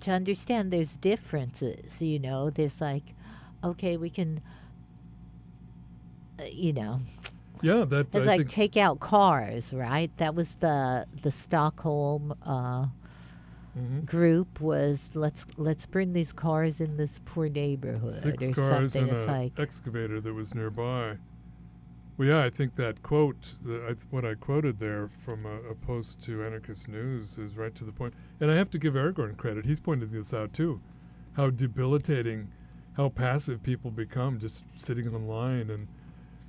to understand there's differences, you know, there's like okay, we can uh, you know, Yeah, that it's I like take out cars, right? That was the the Stockholm uh, Mhm. group was let's let's bring these cars in this poor neighborhood six or cars something. and It's like excavator that was nearby. Well, yeah, I think that quote, I, what I quoted there from a, a post to Anarchist News, is right to the point. And I have to give Aragorn credit; he's pointed this out too, how debilitating, how passive people become just sitting online and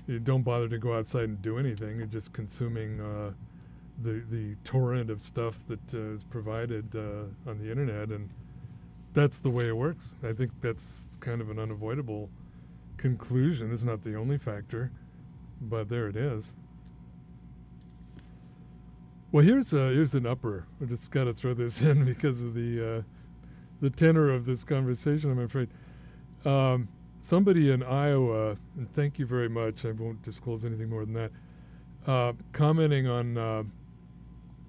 you don't bother to go outside and do anything. You're just consuming uh, the the torrent of stuff that uh, is provided uh, on the internet, and that's the way it works. I think that's kind of an unavoidable conclusion. It's not the only factor, but there it is. Well, here's a, here's an upper. I just got to throw this <laughs> in because of the uh, the tenor of this conversation. I'm afraid. Um, somebody in Iowa, and thank you very much. I won't disclose anything more than that. Uh, commenting on, uh,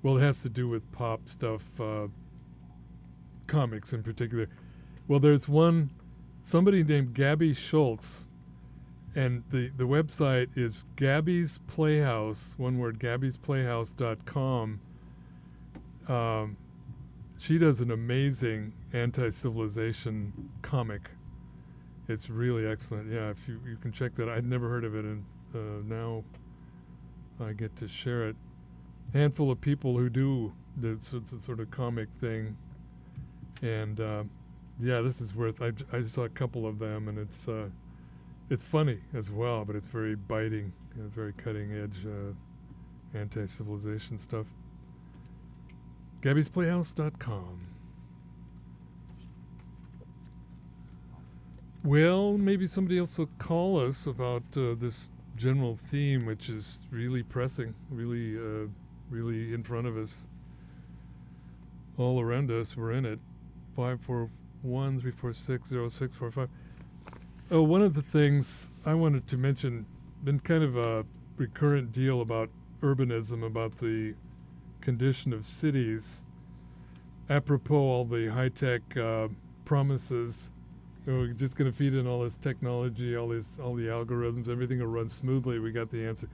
well, it has to do with pop stuff, uh, comics in particular. Well, there's one, somebody named Gabby Schulz, and the, the website is Gabby's Playhouse, one word, gabby'splayhouse.com. Um, she does an amazing anti civilization comic. It's really excellent. Yeah, if you, you can check that. I'd never heard of it, and uh, now I get to share it. Handful of people who do the sort of, sort of comic thing, and uh, yeah, this is worth. I, I saw a couple of them, and it's uh, it's funny as well, but it's very biting, you know, very cutting edge uh, anti civilization stuff. Gabby's Playhouse.com. Well, maybe somebody else will call us about uh, this general theme, which is really pressing, really, uh, really in front of us. All around us, we're in it. 541 346 0645. Oh, one of the things I wanted to mention, been kind of a recurrent deal about urbanism, about the condition of cities. Apropos all the high tech uh, promises, you know, we're just going to feed in all this technology, all this, all the algorithms, everything will run smoothly. We got the answer.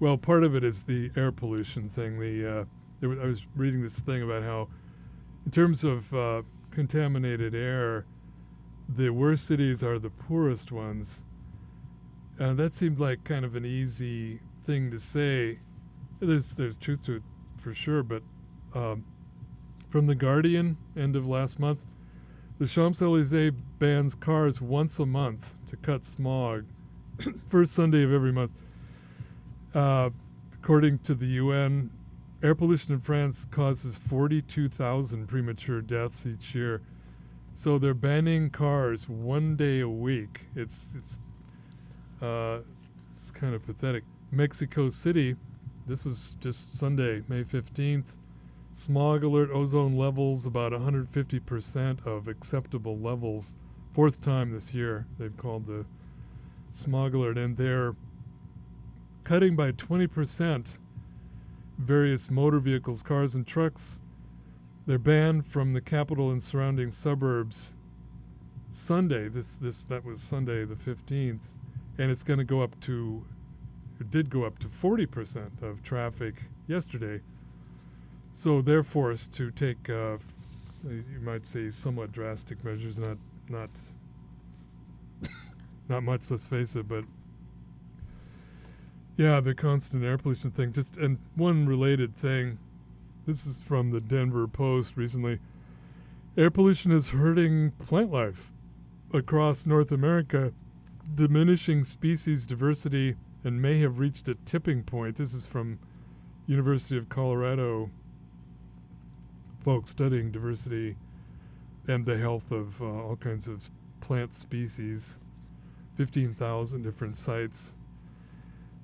Well, part of it is the air pollution thing. The uh, I was reading this thing about how, in terms of uh, contaminated air, the worst cities are the poorest ones. Uh, that seemed like kind of an easy thing to say. There's there's truth to it for sure, but um, from the Guardian, end of last month, the Champs Elysees bans cars once a month to cut smog. <coughs> First Sunday of every month. Uh, according to the UN, air pollution in France causes 42,000 premature deaths each year. So they're banning cars one day a week. It's it's uh, it's kind of pathetic. Mexico City, this is just Sunday, May 15th. Smog alert ozone levels about 150% of acceptable levels. Fourth time this year they've called the smog alert, and they're cutting by 20% various motor vehicles, cars, and trucks. They're banned from the capital and surrounding suburbs Sunday. This this that was Sunday the 15th, and it's going to go up to it did go up to 40% of traffic yesterday. So they're forced to take uh, you might say somewhat drastic measures, not not <coughs> not much, let's face it, but yeah, the constant air pollution thing. Just and one related thing. This is from the Denver Post recently. Air pollution is hurting plant life. across North America, diminishing species diversity and may have reached a tipping point. This is from University of Colorado folks studying diversity and the health of uh, all kinds of plant species. 15,000 different sites.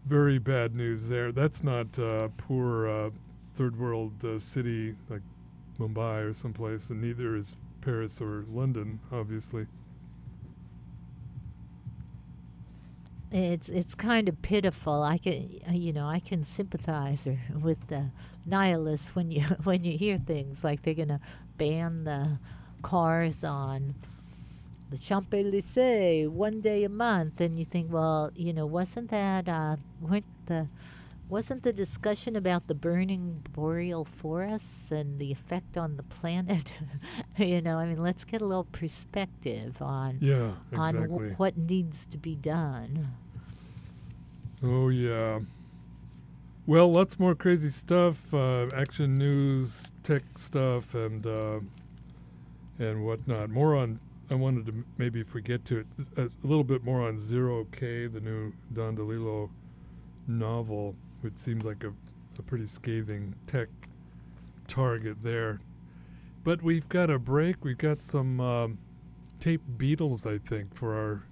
Very bad news there. That's not uh, poor uh, third world uh, city like Mumbai or someplace, and neither is Paris or London, obviously. It's it's kind of pitiful. I can you know I can sympathize <laughs> with the nihilists when you <laughs> when you hear things like they're gonna ban the cars on the Champs Elysees one day a month, and you think, well, you know, wasn't that uh, weren't the wasn't the discussion about the burning boreal forests and the effect on the planet? <laughs> you know, I mean, let's get a little perspective on Yeah, on w- what needs to be done. Oh yeah. Well, lots more crazy stuff, uh, action news, tech stuff, and uh, and whatnot. More on. I wanted to m- maybe if we get to it, a little bit more on Zero K, the new Don DeLillo novel, which seems like a, a pretty scathing tech target there. But we've got a break. We've got some um, tape Beatles, I think, for our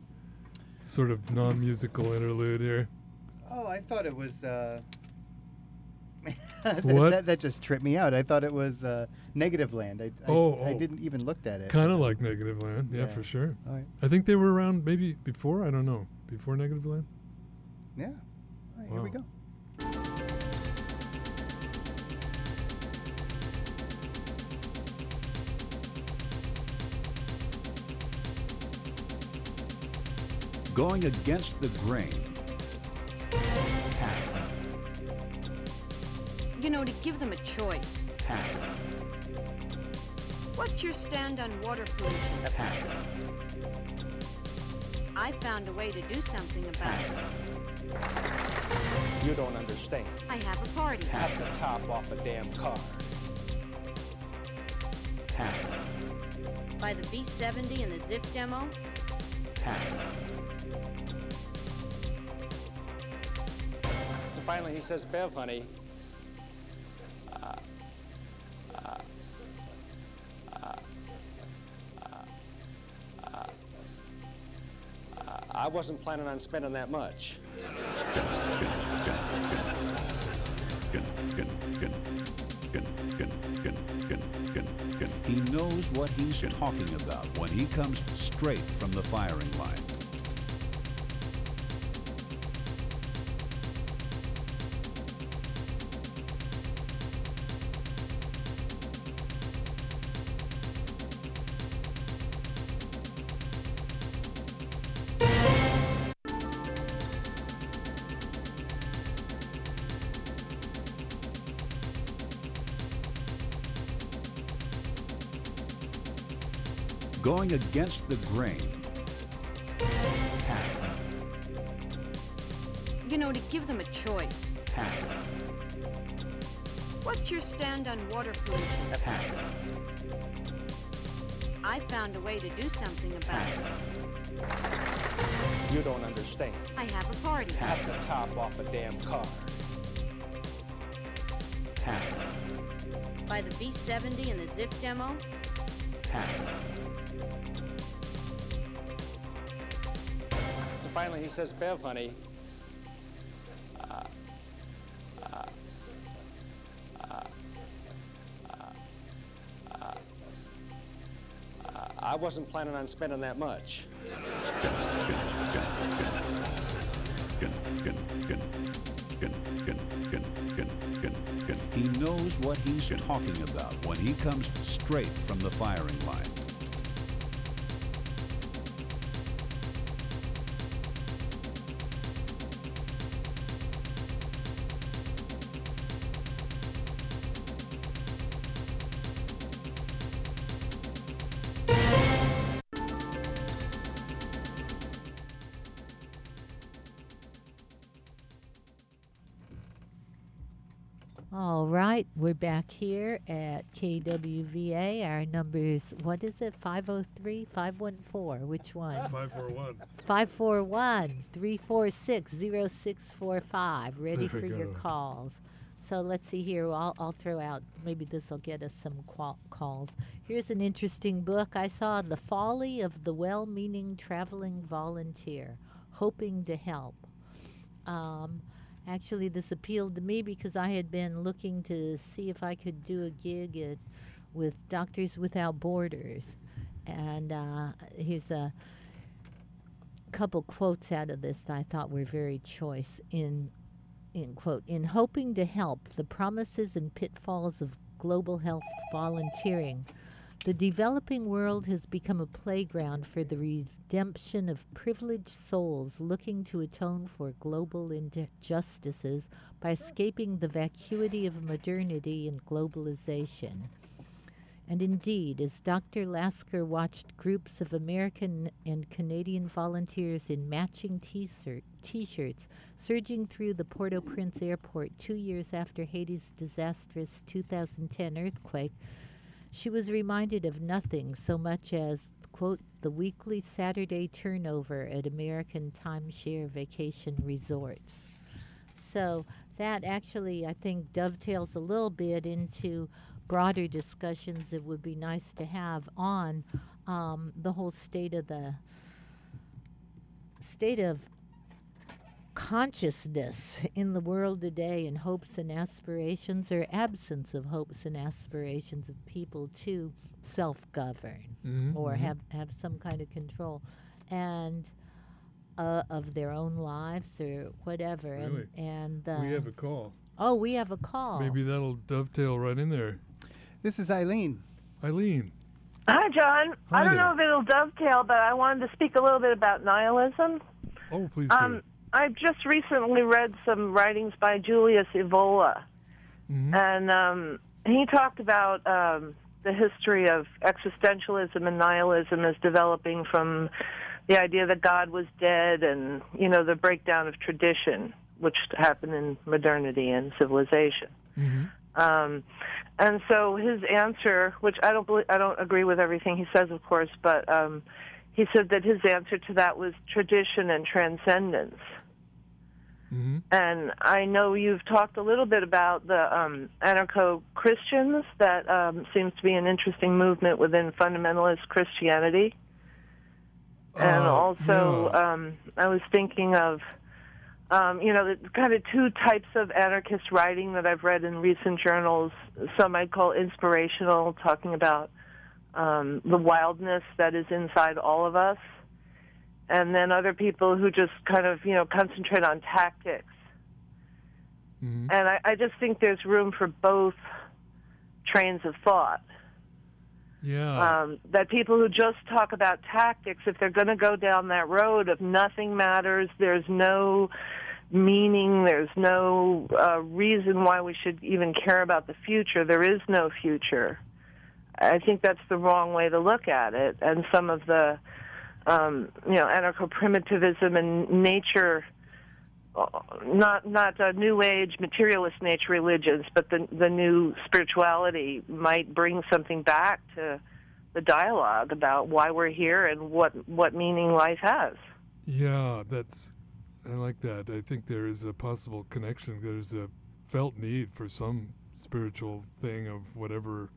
sort of non-musical interlude here. Oh, I thought it was. Uh, <laughs> that, What? That, that just tripped me out. I thought it was uh, Negativland. I, I, Oh, I oh. didn't even looked at it. Kind of like Negativland, yeah, Yeah. for sure. Right. I think they were around maybe before. I don't know before Negativland. Yeah. All right, here we go. Going against the grain. Passion. You know, to give them a choice. Passion. What's your stand on water pollution? Passion. I found a way to do something about it. You don't understand. I have a party. Half the top off a damn car. Passion. By the B70 and the Zip demo. And finally, he says, Bev, honey, uh, uh, uh, uh, uh, I wasn't planning on spending that much. He knows what he's talking about when he comes straight from the firing line. Going against the grain. Passion. You know, to give them a choice. Passion. What's your stand on water pollution? Passion. I found a way to do something about it. You don't understand. I have a party. Half the top off a damn car. Passion. By the V70 and the Zip demo. And finally, he says, Bev, honey, uh, uh, I wasn't planning on spending that much. He knows what he's talking about when he comes straight from the firing line. We're back here at KWVA. Our number is, what is it, 503 514? Which one? 541. 541 346 0645. Ready There for your calls. So let's see here. I'll, I'll throw out, maybe this will get us some qual- calls. Here's an interesting book I saw The Folly of the Well Meaning Traveling Volunteer, Hoping to Help. Um, actually, this appealed to me because I had been looking to see if I could do a gig at, with Doctors Without Borders. And uh, here's a couple quotes out of this that I thought were very choice. In, in quote, in hoping to help the promises and pitfalls of global health volunteering, the developing world has become a playground for the redemption of privileged souls looking to atone for global injustices by escaping the vacuity of modernity and globalization. And indeed, as Dr. Lasker watched groups of American and Canadian volunteers in matching t-shirt, t-shirts surging through the Port-au-Prince airport two years after Haiti's disastrous 2010 earthquake, she was reminded of nothing so much as, quote, the weekly Saturday turnover at American timeshare vacation resorts. So that actually, I think, dovetails a little bit into broader discussions that would be nice to have on um, the whole state of the state of consciousness in the world today and hopes and aspirations or absence of hopes and aspirations of people to self-govern Mhm, or mhm. have have some kind of control and uh, of their own lives or whatever Really? and and uh, we have a call. oh we have a call Maybe that'll dovetail right in there. This is Eileen. Eileen. Hi, John. Hi I don't there. know if it'll dovetail, but I wanted to speak a little bit about nihilism. Oh, please Um, do. I've just recently read some writings by Julius Evola, Mhm. and um, he talked about um, the history of existentialism and nihilism as developing from the idea that God was dead, and you know the breakdown of tradition, which happened in modernity and civilization. Mm-hmm. Um, and so his answer, which I don't believe, I don't agree with everything he says, of course, but um, he said that his answer to that was tradition and transcendence. Mm-hmm. And I know you've talked a little bit about the um, anarcho Christians. That um, seems to be an interesting movement within fundamentalist Christianity. And Uh, also, yeah. um, I was thinking of, um, you know, the kind of two types of anarchist writing that I've read in recent journals. Some I'd call inspirational, talking about um, the wildness that is inside all of us. And then other people who just kind of, you know, concentrate on tactics. Mm-hmm. And I, I just think there's room for both trains of thought. Yeah. Um, that people who just talk about tactics, if they're going to go down that road of nothing matters, there's no meaning, there's no uh, reason why we should even care about the future, there is no future. I think that's the wrong way to look at it. And some of the, um, you know, anarcho primitivism and nature uh, not not new age materialist nature religions, but the the new spirituality might bring something back to the dialogue about why we're here and what what meaning life has. Yeah, that's. I like that. I think there is a possible connection. There's a felt need for some spiritual thing of whatever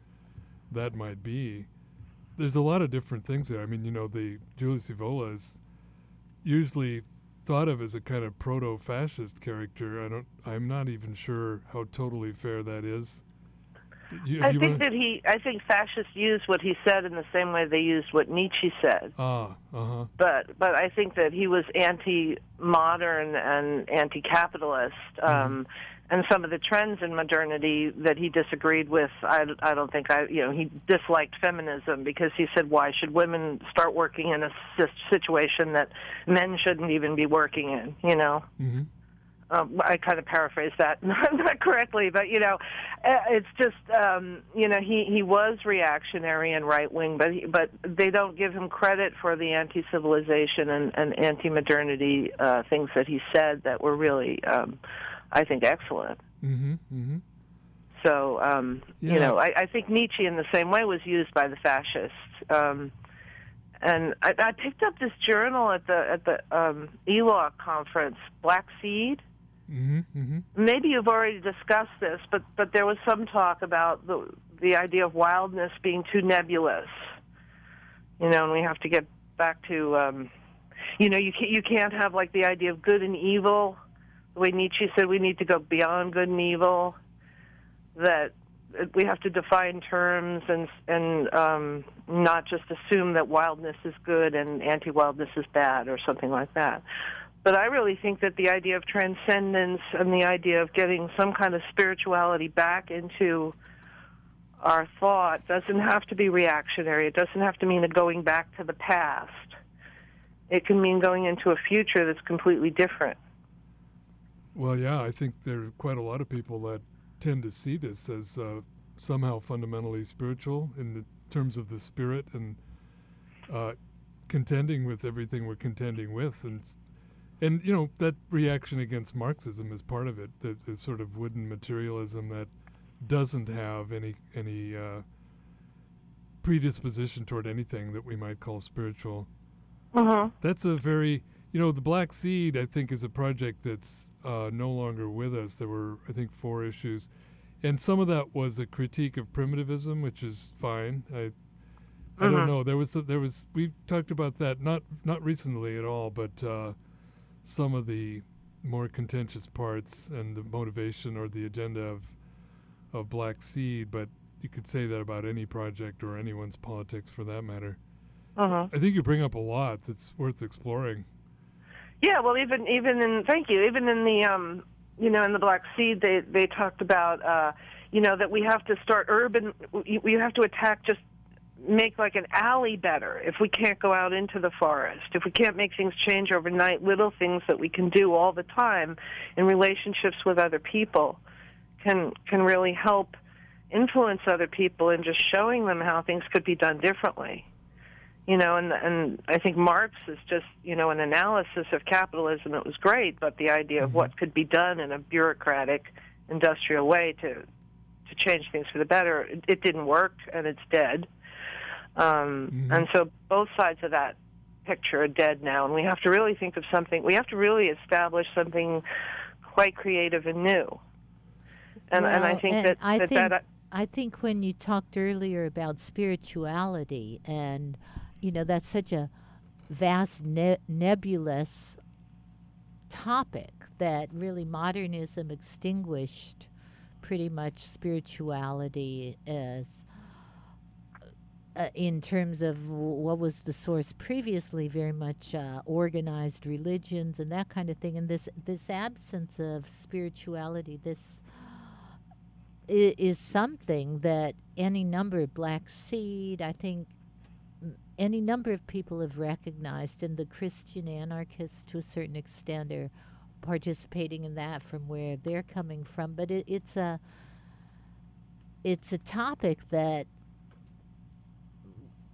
that might be. There's a lot of different things there. I mean, you know, the Julius Evola is usually thought of as a kind of proto-fascist character. I don't. I'm not even sure how totally fair that is. You- I think wanna- that he I think fascists use what he said in the same way they used what Nietzsche said. Ah, uh huh. but but I think that he was anti-modern and anti-capitalist, um, and some of the trends in modernity that he disagreed with. I, I don't think I you know he disliked feminism because he said why should women start working in a situation that men shouldn't even be working in? You know. Mm-hmm. Um, I kind of paraphrased that <laughs> not, not correctly, but you know, uh, it's just um, you know he he was reactionary and right wing, but he, but they don't give him credit for the anti civilization and, and anti modernity uh, things that he said that were really, um, I think, excellent. Mm-hmm. Mm-hmm. So, um, Yeah. you know, I, I think Nietzsche in the same way was used by the fascists. Um, and I, I picked up this journal at the at the um, ELOC conference, Black Seed. Mm-hmm, mm-hmm. Maybe you've already discussed this, but but there was some talk about the the idea of wildness being too nebulous. You know, and we have to get back to, um, you know, you can't, you can't have like the idea of good and evil. The way Nietzsche said, we need to go beyond good and evil. That we have to define terms and and um, not just assume that wildness is good and anti-wildness is bad or something like that. But I really think that the idea of transcendence and the idea of getting some kind of spirituality back into our thought doesn't have to be reactionary. It doesn't have to mean a going back to the past. It can mean going into a future that's completely different. Well, yeah, I think there are quite a lot of people that tend to see this as uh, somehow fundamentally spiritual in the terms of the spirit and uh, contending with everything we're contending with, and and you know that reaction against Marxism is part of it. The, the sort of wooden materialism that doesn't have any any uh, predisposition toward anything that we might call spiritual. Mm-hmm. That's a very, you know, the Black Seed, I think, is a project that's uh, no longer with us. There were, I think, four issues. And some of that was a critique of primitivism, which is fine. I, I don't know. There was, a, there was, we've talked about that, not, not recently at all, but uh, some of the more contentious parts and the motivation or the agenda of, of Black Seed. But you could say that about any project or anyone's politics for that matter. Uh-huh. I think you bring up a lot that's worth exploring. Yeah, well, even even in thank you, even in the um, you know, in the Black Seed, they they talked about uh, you know, that we have to start urban. We, have to attack just make like an alley better if we can't go out into the forest if we can't make things change overnight little things that we can do all the time in relationships with other people can can really help influence other people in just showing them how things could be done differently you know and and i think marx is just you know an analysis of capitalism. It was great but the idea of mm-hmm. what could be done in a bureaucratic industrial way to to change things for the better it, it didn't work and it's dead. Um mm-hmm. and so both sides of that picture are dead now and we have to really think of something we have to really establish something quite creative and new. And and i think and that I that, think, that uh, I think when you talked earlier about spirituality, and you know that's such a vast ne- nebulous topic that really modernism extinguished pretty much spirituality as uh, in terms of what was the source previously very much uh, organized religions and that kind of thing. And this this absence of spirituality this is something that any number of black seed i think any number of people have recognized and the christian anarchists to a certain extent are participating in that from where they're coming from but it, it's a it's a topic that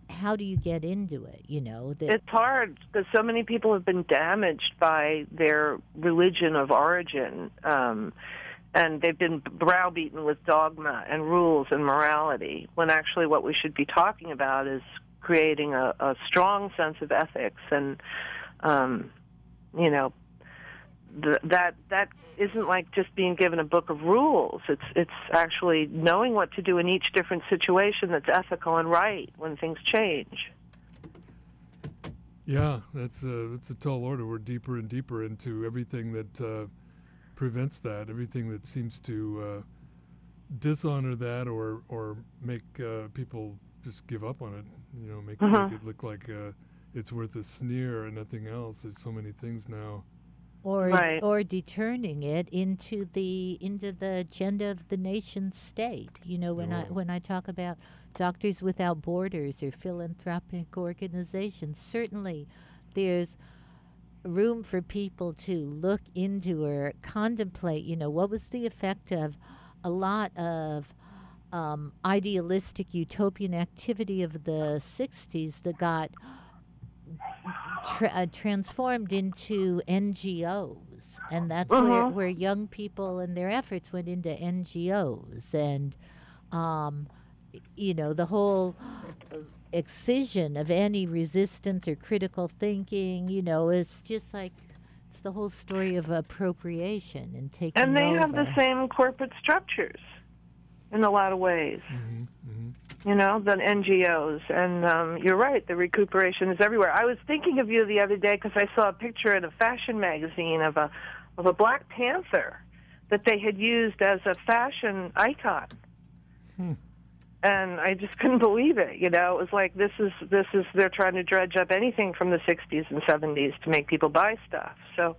how do you get into it you know It's hard because so many people have been damaged by their religion of origin, um, and they've been browbeaten with dogma and rules and morality. When actually, what we should be talking about is creating a, a strong sense of ethics, and um, you know, th- that that isn't like just being given a book of rules. It's it's actually knowing what to do in each different situation that's ethical and right when things change. Yeah, that's a that's a tall order. We're deeper and deeper into everything that uh, prevents that. Everything that seems to uh, dishonor that or or make uh, people just give up on it. You know, make, Mhm. make it look like uh, it's worth a sneer and nothing else. There's so many things now. or Right. or deturning it into the into the agenda of the nation state. You know, when I when I talk about Doctors Without Borders or philanthropic organizations, certainly there's room for people to look into or contemplate. You know, what was the effect of a lot of um, idealistic utopian activity of the '60s that got tra- uh, transformed into NGOs and that's where, Mhm. where young people and their efforts went into NGOs and, um, you know, the whole excision of any resistance or critical thinking. You know, it's just like it's the whole story of appropriation and taking and they over. have the same corporate structures in a lot of ways. Mm-hmm. You know, than NGOs. And um, you're right, the recuperation is everywhere. I was thinking of you the other day because I saw a picture in a fashion magazine of a of a Black Panther that they had used as a fashion icon. Hmm. And I just <laughs> couldn't believe it. You know, it was like this is this is they're trying to dredge up anything from the 60s and 70s to make people buy stuff. So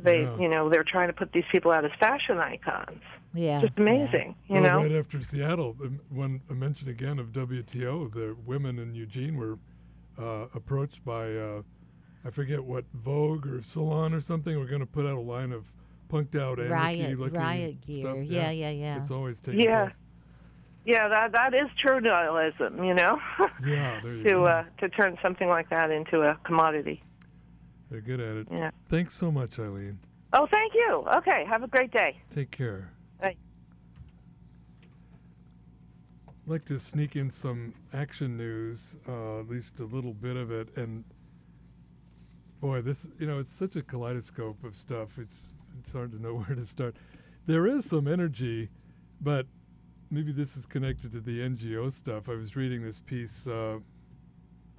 they, Yeah. you know, they're trying to put these people out as fashion icons. Yeah. Just amazing, you well, know. right after Seattle, um, when I mentioned again of WTO, the women in Eugene were uh, approached by, uh, I forget what Vogue or Salon or something. We're going to put out a line of punked out anarchy Riot- looking riot gear. stuff. Yeah, yeah, yeah. It's always taking Yeah. place. Yeah, that that is true nihilism, you know. Yeah, there you <laughs> to go. uh, to turn something like that into a commodity. They're good at it. Yeah. Thanks so much, Eileen. Oh, thank you. Okay, have a great day. Take care. Bye. I'd like to sneak in some action news, uh, at least a little bit of it. And boy, this you know it's such a kaleidoscope of stuff. It's it's hard to know <laughs> where to start. There is some energy, but maybe this is connected to the NGO stuff. I was reading this piece, uh,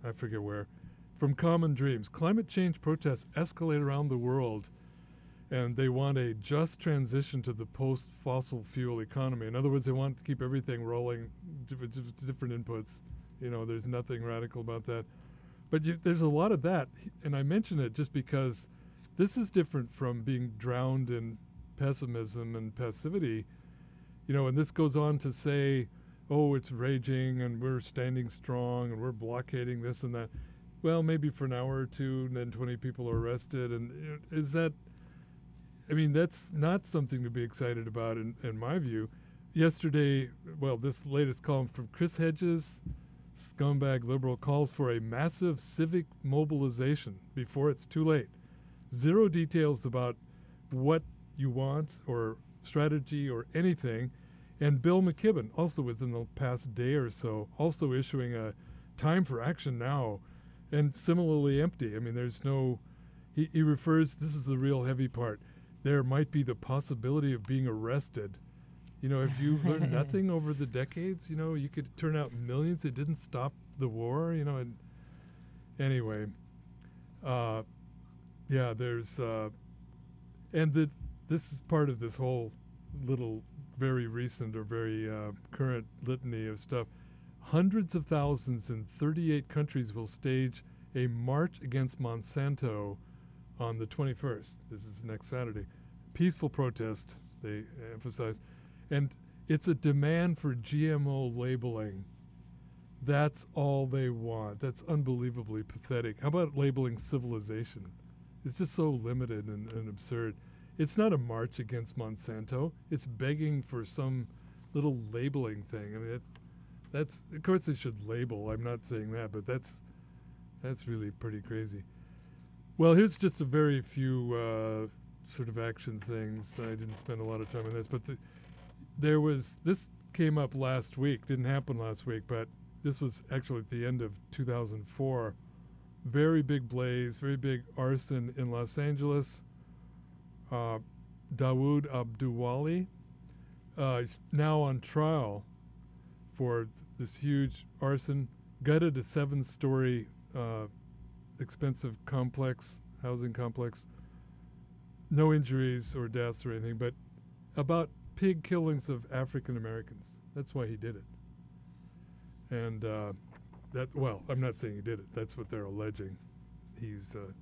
I forget where, from Common Dreams. Climate change protests escalate around the world and they want a just transition to the post-fossil fuel economy. In other words, they want to keep everything rolling, diff- diff- different inputs. You know, there's nothing radical about that. But you, there's a lot of that, and I mention it just because this is different from being drowned in pessimism and passivity. You know, and this goes on to say, "Oh, it's raging, and we're standing strong, and we're blockading this and that." Well, maybe for an hour or two, and then 20 people are arrested. And is that I mean, that's not something to be excited about, in, in my view. Yesterday, well, this latest column from Chris Hedges, scumbag liberal, calls for a massive civic mobilization before it's too late. Zero details about what you want or strategy or anything. And Bill McKibben, also within the past day or so, also issuing a time for action now, and similarly empty. I mean, there's no. He, he refers. This is the real heavy part. There might be the possibility of being arrested. You know, if you learn <laughs> nothing over the decades, you know, you could turn out millions. It didn't stop the war. You know, and anyway, uh, yeah, there's, uh, and the this is part of this whole little very recent or very uh, current litany of stuff. Hundreds of thousands in 38 countries will stage a march against Monsanto on the 21st. This is next Saturday. Peaceful protest, they emphasize. And it's a demand for GMO labeling. That's all they want. That's unbelievably pathetic. How about labeling civilization? It's just so limited and, and absurd. It's not a march against Monsanto. It's begging for some little labeling thing. I mean, that's that's of course they should label. I'm not saying that, but that's that's really pretty crazy. Well, here's just a very few uh, sort of action things. I didn't spend a lot of time on this, but the, there was this came up last week. Didn't happen last week, but this was actually at the end of 2004. Very big blaze, very big arson in Los Angeles. Uh, Dawud Abdulwali uh, is now on trial for this huge arson. Gutted a seven-story uh, expensive complex, housing complex. No injuries or deaths or anything, but about pig killings of African Americans. That's why he did it. And uh, that, well, I'm not saying he did it. That's what they're alleging. He's. Uh,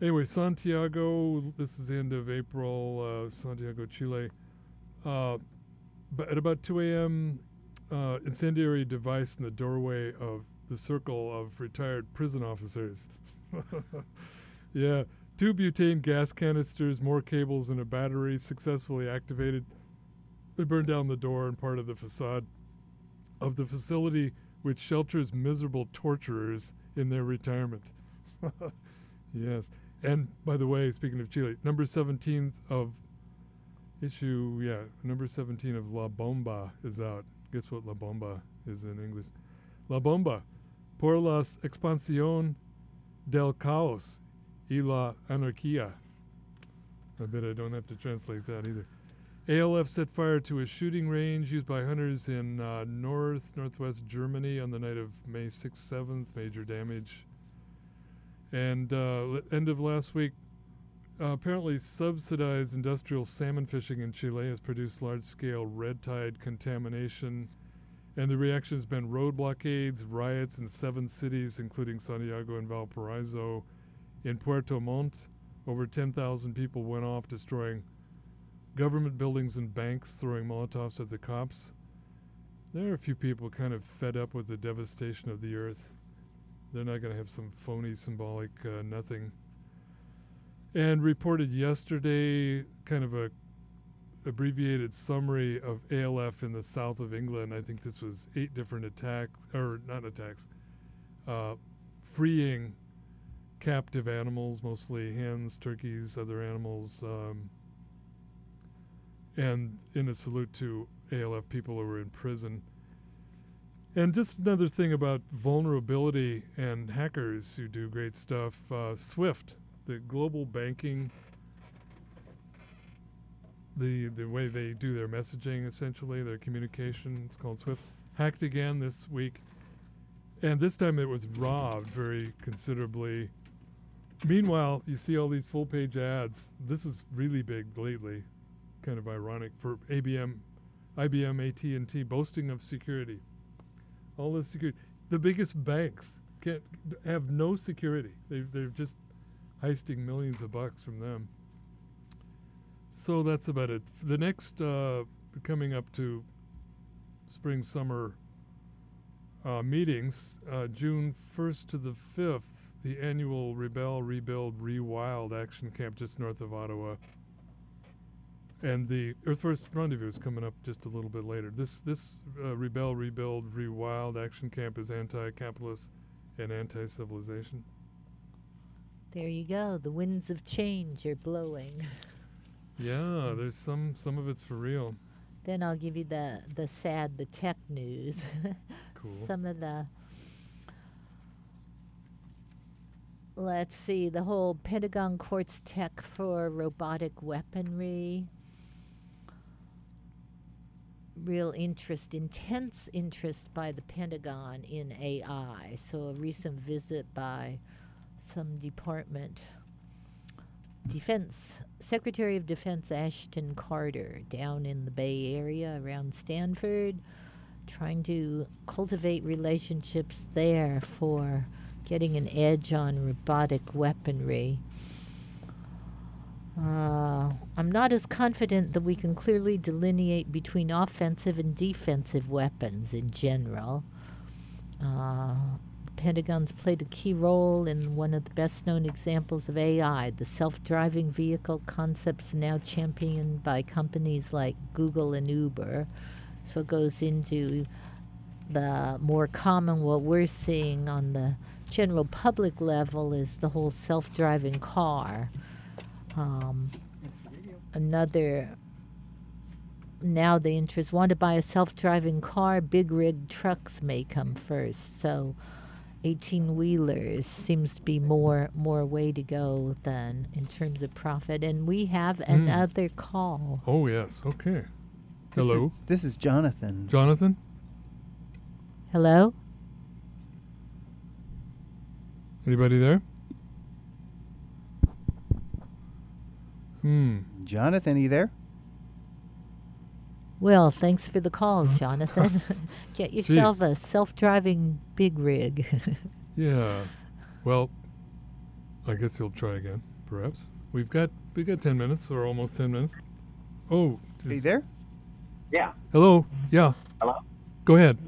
anyway, Santiago, this is the end of April, uh, Santiago, Chile. Uh, but at about 2 a.m., uh, incendiary device in the doorway of the circle of retired prison officers. <laughs> yeah, two butane gas canisters, more cables, and a battery successfully activated. They burned down the door and part of the facade of the facility which shelters miserable torturers in their retirement. <laughs> yes. And by the way, speaking of Chile, number 17 of issue, yeah, number 17 of La Bomba is out. Guess what La Bomba is in English? La Bomba, por la expansión del caos y la anarquía. I bet I don't have to translate that either. ALF set fire to a shooting range used by hunters in uh, north northwest Germany on the night of May 6th, 7th. Major damage. And uh, end of last week, uh, apparently subsidized industrial salmon fishing in Chile has produced large-scale red tide contamination, and the reaction has been road blockades, riots in seven cities, including Santiago and Valparaiso. In Puerto Montt, over 10,000 people went off, destroying government buildings and banks, throwing Molotovs at the cops. There are a few people kind of fed up with the devastation of the earth. They're not going to have some phony, symbolic uh, nothing. And reported yesterday, kind of a abbreviated summary of ALF in the south of England. I think this was eight different attacks, or not attacks, uh, freeing captive animals, mostly hens, turkeys, other animals, um, and in a salute to ALF people who were in prison. And just another thing about vulnerability and hackers who do great stuff. Uh, Swift, the global banking, the the way they do their messaging, essentially their communication, it's called Swift, hacked again this week, and this time it was robbed very considerably. Meanwhile, you see all these full-page ads. This is really big lately, kind of ironic for ABM, IBM, AT&T boasting of security all this security. The biggest banks can't have no security. They they're just heisting millions of bucks from them. So that's about it. The next uh, coming up to spring summer uh, meetings, uh, June 1st to the 5th, the annual Rebel, Rebuild, Rewild action camp just north of Ottawa. And the Earth First Rendezvous is coming up just a little bit later. This this uh, Rebel, Rebuild, Rewild action camp is anti-capitalist and anti-civilization. There you go. The winds of change are blowing. Yeah, there's some some of it's for real. Then I'll give you the the sad, the tech news. <laughs> Cool. Some of the. Let's see, the whole Pentagon courts tech for robotic weaponry. Real interest, intense interest by the Pentagon in AI. So, a recent visit by some department Defense Secretary of Defense Ashton Carter down in the Bay Area around Stanford, trying to cultivate relationships there for getting an edge on robotic weaponry. Uh, I'm not as confident that we can clearly delineate between offensive and defensive weapons in general. Uh, Pentagon's played a key role in one of the best known examples of AI, the self driving vehicle concepts now championed by companies like Google and Uber. So it goes into the more common, what we're seeing on the general public level is the whole self driving car. Um, another now the interest want to buy a self-driving car big rig trucks may come first so 18 wheelers seems to be more more way to go than in terms of profit and we have Mm. another call Oh yes, okay. This Hello, is- this is Jonathan. Jonathan. hello Anybody there? Hmm. Jonathan, are you there? Well thanks for the call hmm? jonathan <laughs> get yourself a self-driving big rig <laughs> Yeah. Well, I guess he'll try again, perhaps. We've got we got ten minutes or almost ten minutes. Oh, Are you there? Yeah. Hello. Yeah. Hello. Go ahead.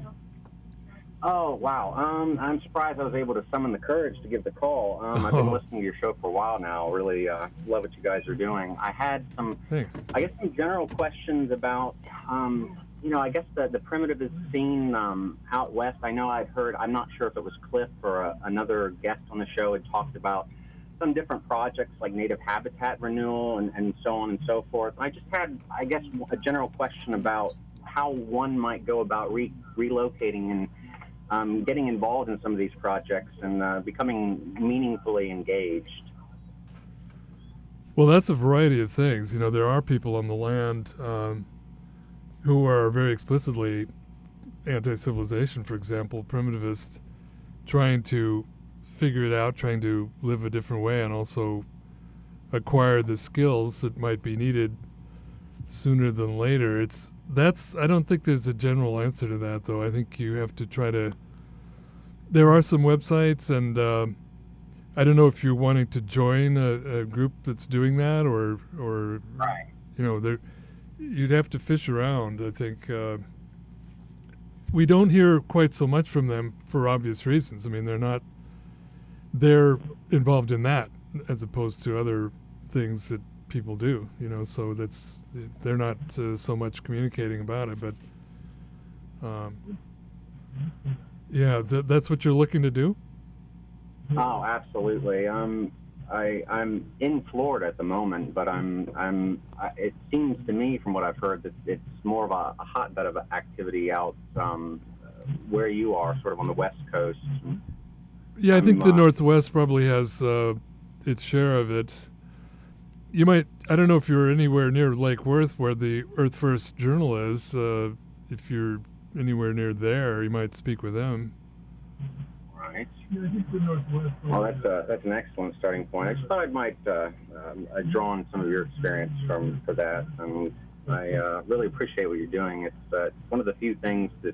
Oh wow. Um, I'm surprised I was able to summon the courage to give the call. Um, I've been Oh. <laughs> listening to your show for a while now. Really uh, love what you guys are doing. I had some, Thanks. I guess, some general questions about, um, you know, I guess the the primitivist scene um, out west. I know I'd heard. I'm not sure if it was Cliff or uh, another guest on the show had talked about some different projects like native habitat renewal and, and so on and so forth. I just had, I guess, a general question about how one might go about re- relocating and um, getting involved in some of these projects and uh, becoming meaningfully engaged. Well, that's a variety of things. You know, there are people on the land um, who are very explicitly anti-civilization, for example, primitivist, trying to figure it out, trying to live a different way, and also acquire the skills that might be needed sooner than later. It's that's I don't think there's a general answer to that though. I think you have to try to. There are some websites, and um I don't know if you're wanting to join a, a group that's doing that, or or right. you know, there you'd have to fish around. I think. Uh, we don't hear quite so much from them for obvious reasons. I mean, they're not they're involved in that as opposed to other things that people do. You know, so that's they're not uh, so much communicating about it, but um, yeah, th- that's what you're looking to do. Oh, absolutely. Um, I, I'm in Florida at the moment, but I'm, I'm. I, it seems to me, from what I've heard, that it's more of a, a hotbed of activity out um, where you are, sort of on the west coast. Yeah, I think the Um, uh, Northwest probably has uh, its share of it. You might, I don't know if you're anywhere near Lake Worth where the Earth First Journal is. Uh, if you're anywhere near there, you might speak with them. Right. Well, that's a, that's an excellent starting point. I just thought I might uh, um, uh, draw on some of your experience from for that, and I uh, really appreciate what you're doing. It's uh, one of the few things that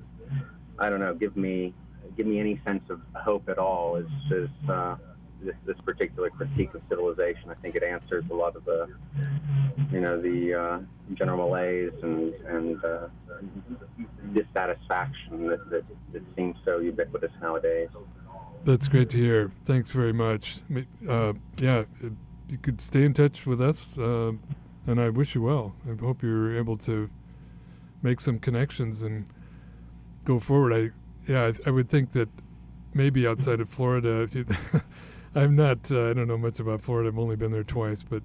I don't know give me give me any sense of hope at all. Is is uh, this this particular critique of civilization? I think it answers a lot of the you know the uh, general malaise and and uh, dissatisfaction that, that that seems so ubiquitous nowadays. That's great to hear. Thanks very much. Uh, yeah, you could stay in touch with us, uh, and I wish you well. I hope you're able to make some connections and go forward. I yeah, I, I would think that maybe outside of Florida, <laughs> I'm not. Uh, I don't know much about Florida. I've only been there twice, but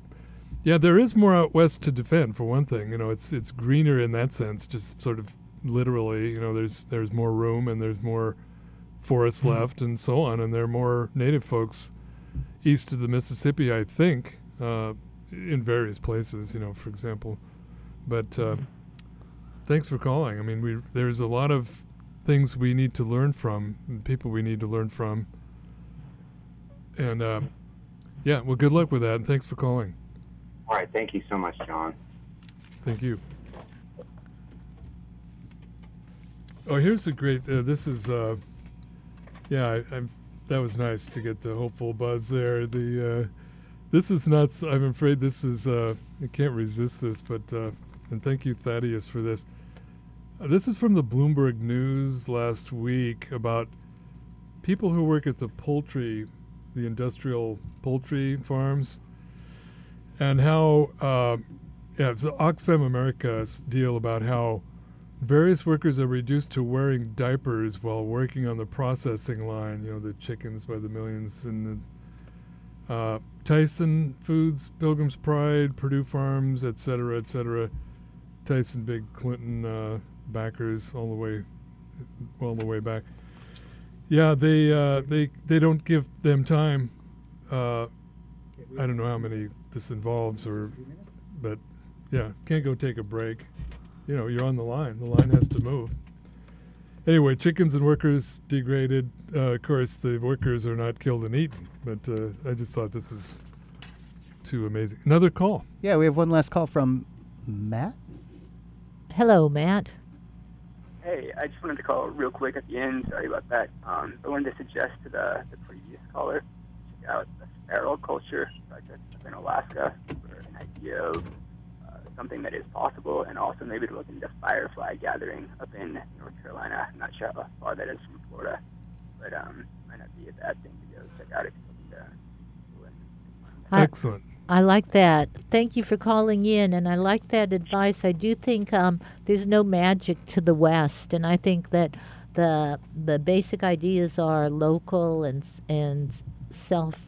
yeah, there is more out west to defend. For one thing, you know, it's it's greener in that sense, just sort of literally. You know, there's there's more room and there's more forests Mhm. left and so on, and there are more native folks east of the Mississippi, I think, uh, in various places. You know, for example, but uh, thanks for calling. I mean, we there's a lot of things we need to learn from, and people we need to learn from, and uh, yeah, well, good luck with that, and thanks for calling. All right, thank you so much, John. Thank you. Oh, here's a great. Uh, this is, uh, yeah, I, I'm. That was nice to get the hopeful buzz there. The uh, this is not. I'm afraid this is. Uh, I can't resist this, but uh, and thank you, Thaddeus, for this. Uh, this is from the Bloomberg News last week about people who work at the poultry, the industrial poultry farms, and how uh, yeah, it's Oxfam America's deal about how various workers are reduced to wearing diapers while working on the processing line. You know, the chickens by the millions and the uh, Tyson Foods, Pilgrim's Pride, Perdue Farms, et cetera, et cetera. Tyson, big Clinton uh, backers all the way, all the way back. Yeah, they uh, they they don't give them time. Uh, I don't know how many this involves, or but yeah, can't go take a break. You know, you're on the line. The line has to move. Anyway, chickens and workers degraded. Uh, of course, the workers are not killed and eaten. But uh, I just thought this is too amazing. Another call. Yeah, we have one last call from Matt. Hello, Matt. Hey, I just wanted to call real quick at the end. Sorry about that. Um, I wanted to suggest to the, the previous caller check out the sparrow culture project up in Alaska for an idea of uh, something that is possible, and also maybe to look into firefly gathering up in North Carolina. I'm not sure how far that is from Florida, but um, might not be a bad thing to go check out if you're looking to. Excellent. I like that. Thank you for calling in, and I like that advice. I do think um, there's no magic to the West, and I think that the the basic ideas are local and and self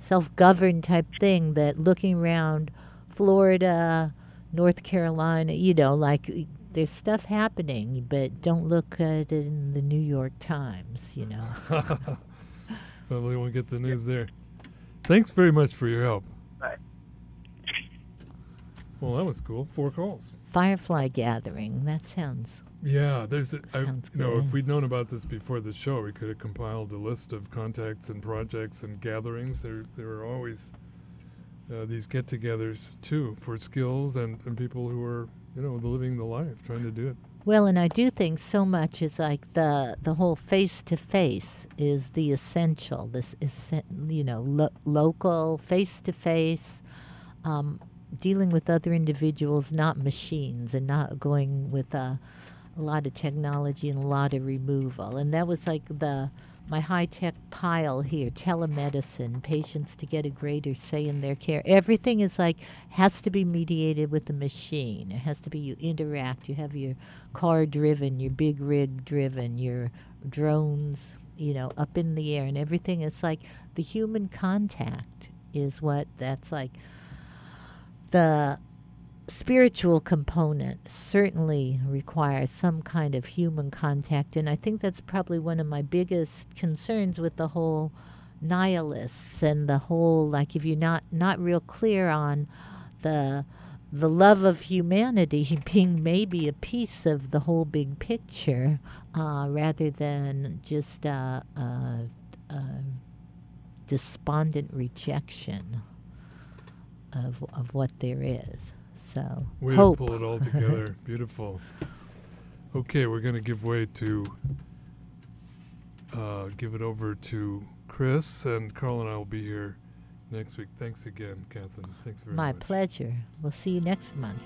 self-governed type thing that looking around Florida, North Carolina, you know, like there's stuff happening, but don't look at it in the New York Times, you know. <laughs> Probably won't get the news there. Thanks very much for your help. Bye. Well, that was cool. Four calls. Firefly gathering. That sounds Yeah, there's a, I, you know, if we'd known about this before the show, we could have compiled a list of contacts and projects and gatherings. There, there are always uh, these get-togethers too for skills and, and people who are, you know, living the life, trying to do it. Well, and I do think so much is like the the whole face to face is the essential. This is you know lo- local face to face, dealing with other individuals, not machines, and not going with a, a lot of technology and a lot of removal. And that was like the my high tech pile here telemedicine, patients to get a greater say in their care. Everything is like, has to be mediated with the machine. It has to be you interact. You have your car driven, your big rig driven, your drones, you know, up in the air, and everything. It's like the human contact is what that's like. The spiritual component certainly requires some kind of human contact and i think that's probably one of my biggest concerns with the whole nihilists and the whole like if you're not not real clear on the the love of humanity <laughs> being maybe a piece of the whole big picture uh, rather than just a, a, a despondent rejection of, of what there is so Way hope. to pull it all together. <laughs> Beautiful. Okay, we're going to give way to uh, give it over to Chris, and Carl and I will be here next week. Thanks again, Catherine. Thanks very My much. My pleasure. We'll see you next month.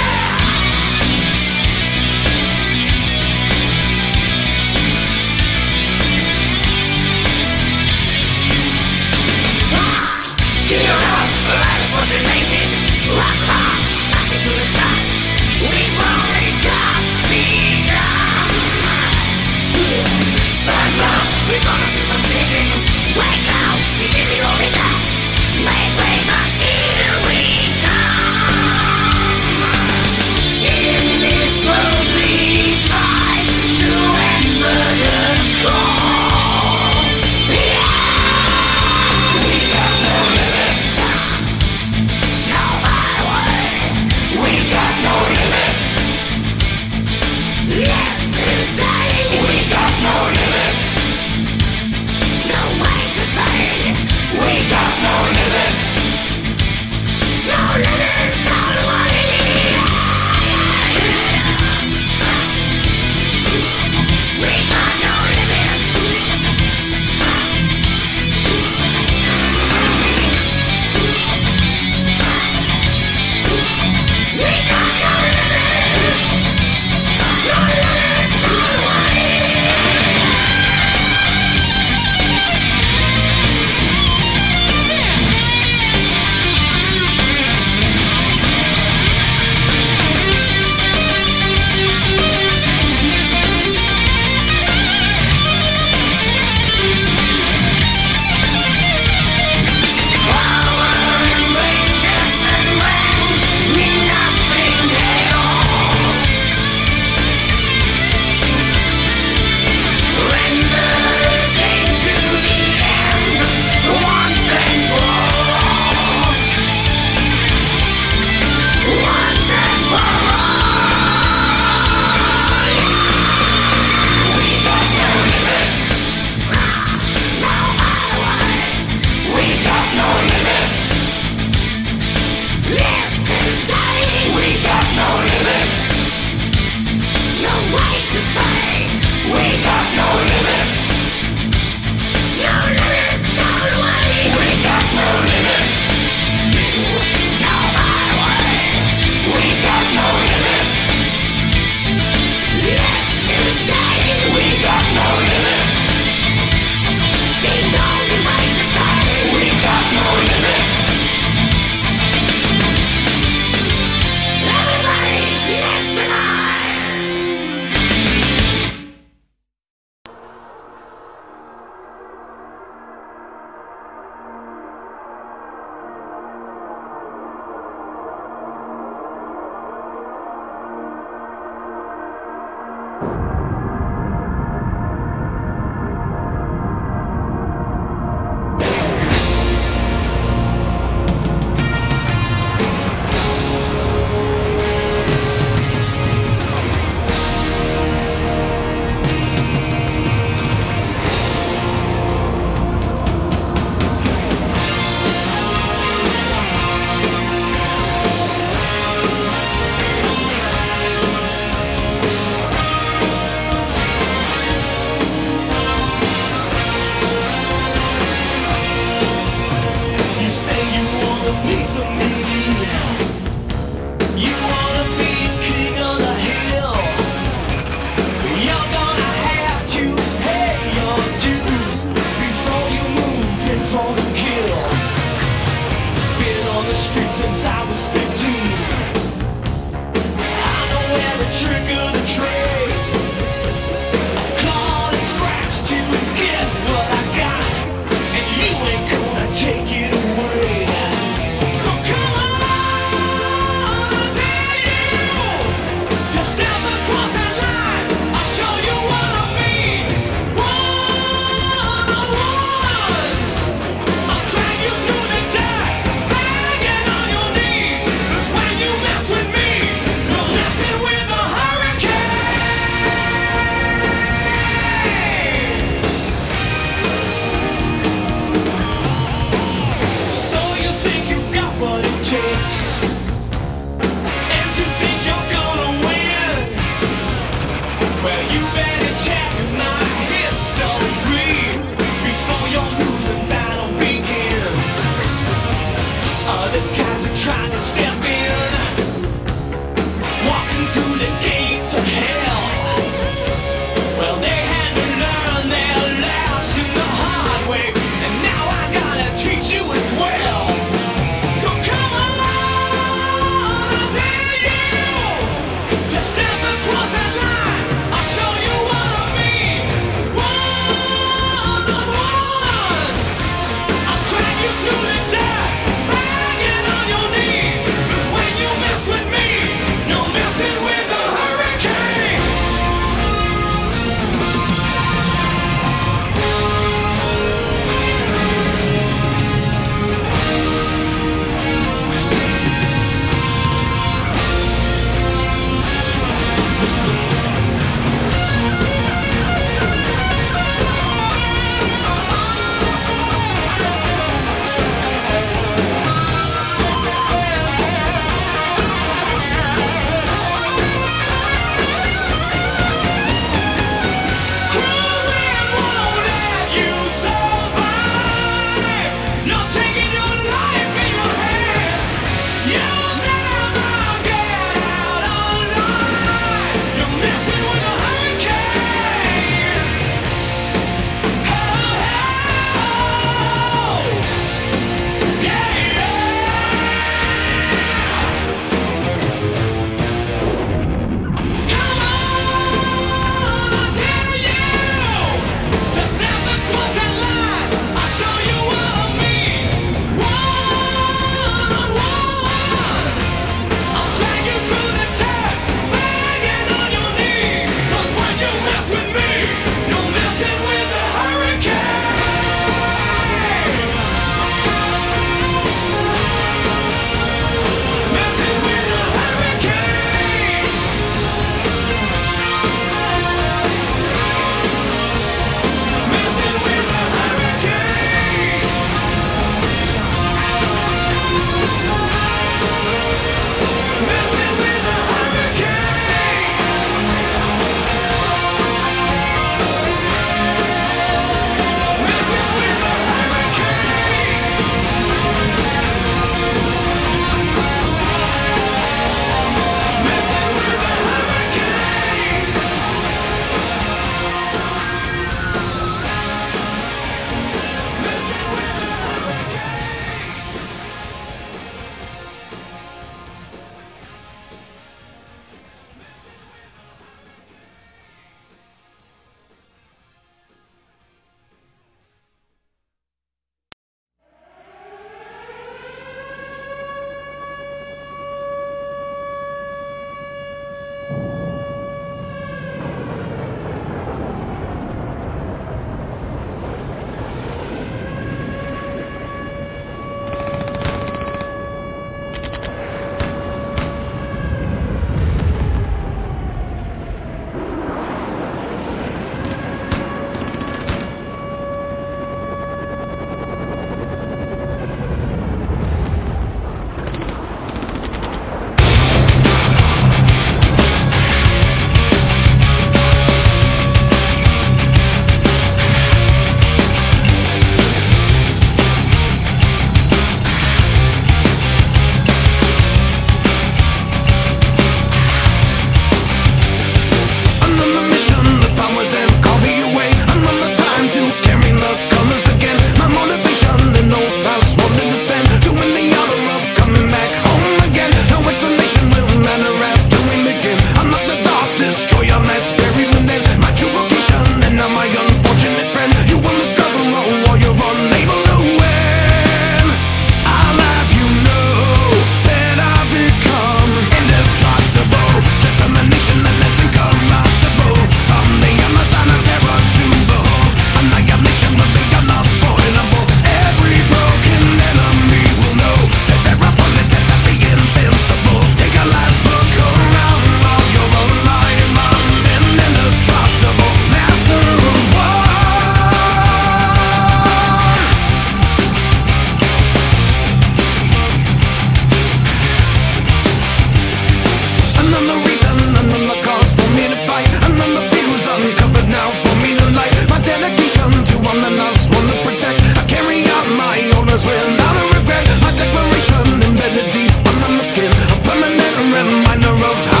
them on the roads.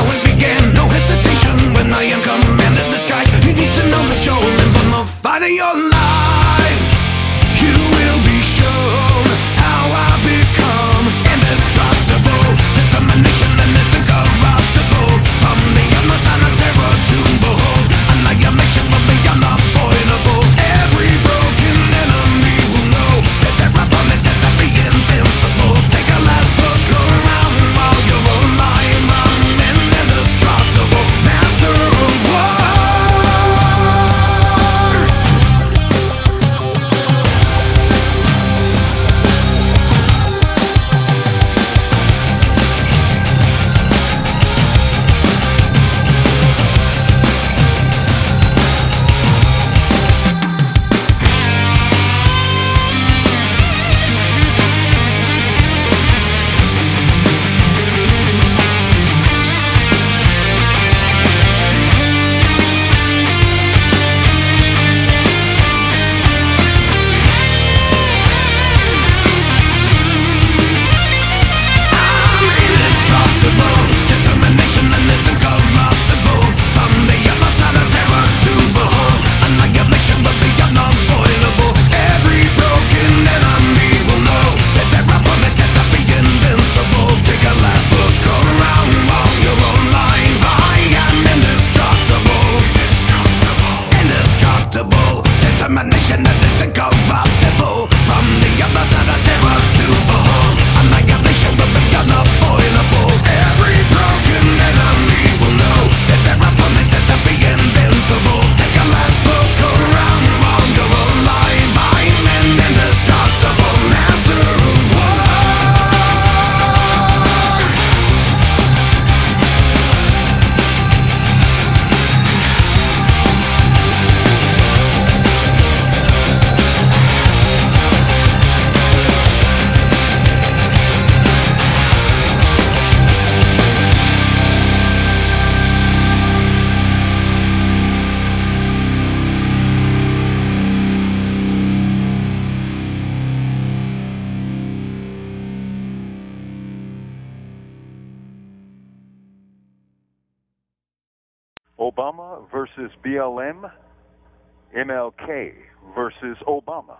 MLK versus Obama.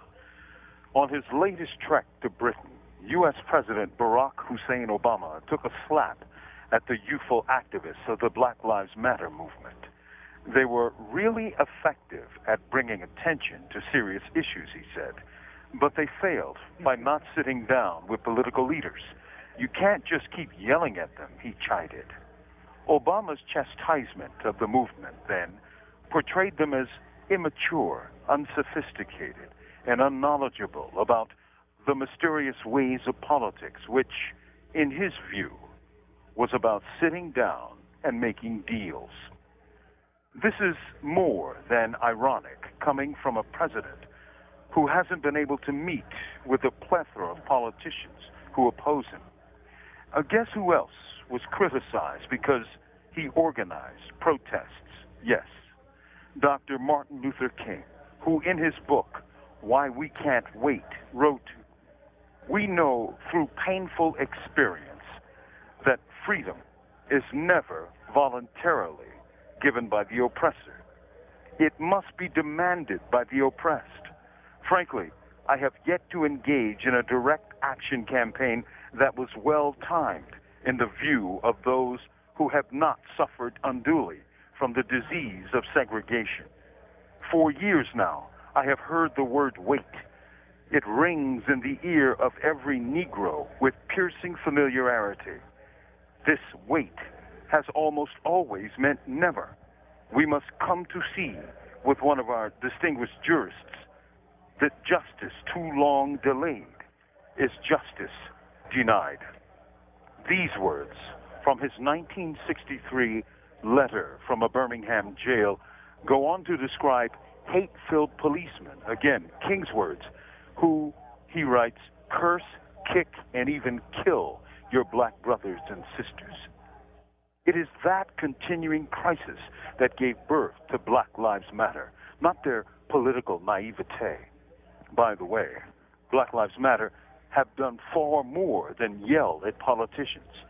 On his latest trek to Britain, U.S. President Barack Hussein Obama took a slap at the youthful activists of the Black Lives Matter movement. They were really effective at bringing attention to serious issues, he said, but they failed by not sitting down with political leaders. You can't just keep yelling at them, he chided. Obama's chastisement of the movement then portrayed them as immature, unsophisticated, and unknowledgeable about the mysterious ways of politics, which, in his view, was about sitting down and making deals. This is more than ironic coming from a president who hasn't been able to meet with a plethora of politicians who oppose him. Uh, guess who else was criticized because he organized protests? Yes, Dr. Martin Luther King, who in his book, Why We Can't Wait, wrote, We know through painful experience that freedom is never voluntarily given by the oppressor. It must be demanded by the oppressed. Frankly, I have yet to engage in a direct action campaign that was well timed in the view of those who have not suffered unduly from the disease of segregation. For years now, I have heard the word wait. It rings in the ear of every Negro with piercing familiarity. This wait has almost always meant never. We must come to see with one of our distinguished jurists that justice too long delayed is justice denied. These words from his 1963 letter from a Birmingham jail go on to describe hate filled policemen, again, King's words, who, he writes, curse, kick, and even kill your black brothers and sisters. It is that continuing crisis that gave birth to Black Lives Matter, not their political naivete. By the way, Black Lives Matter have done far more than yell at politicians.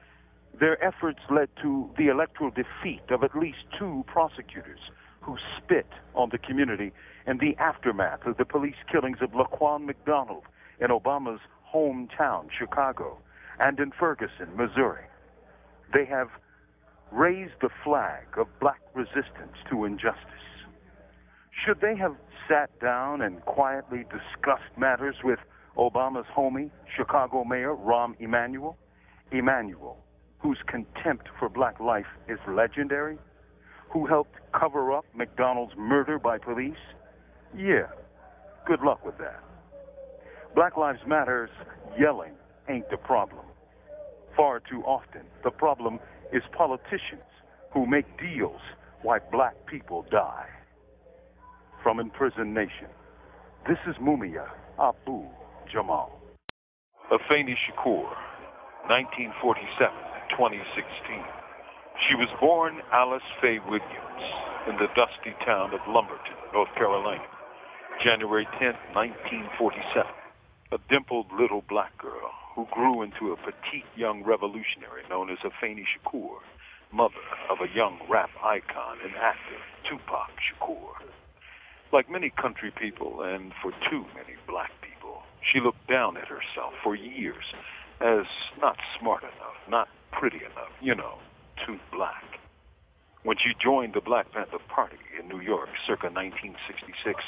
Their efforts led to the electoral defeat of at least two prosecutors who spit on the community and the aftermath of the police killings of Laquan McDonald in Obama's hometown, Chicago, and in Ferguson, Missouri. They have raised the flag of black resistance to injustice. Should they have sat down and quietly discussed matters with Obama's homie, Chicago Mayor Rahm Emanuel? Emanuel, whose contempt for black life is legendary, who helped cover up McDonald's murder by police? Yeah, good luck with that. Black Lives Matter's yelling ain't the problem. Far too often, the problem is politicians who make deals while black people die. From Imprisoned Nation, this is Mumia Abu Jamal. Afeni Shakur, 1947 2016. She was born Alice Faye Williams in the dusty town of Lumberton, North Carolina, January 10, 1947. A dimpled little black girl who grew into a petite young revolutionary known as Afeni Shakur, mother of a young rap icon and actor, Tupac Shakur. Like many country people, and for too many black people, she looked down at herself for years as not smart enough, not pretty enough, you know, too black. When she joined the Black Panther Party in New York circa 1966,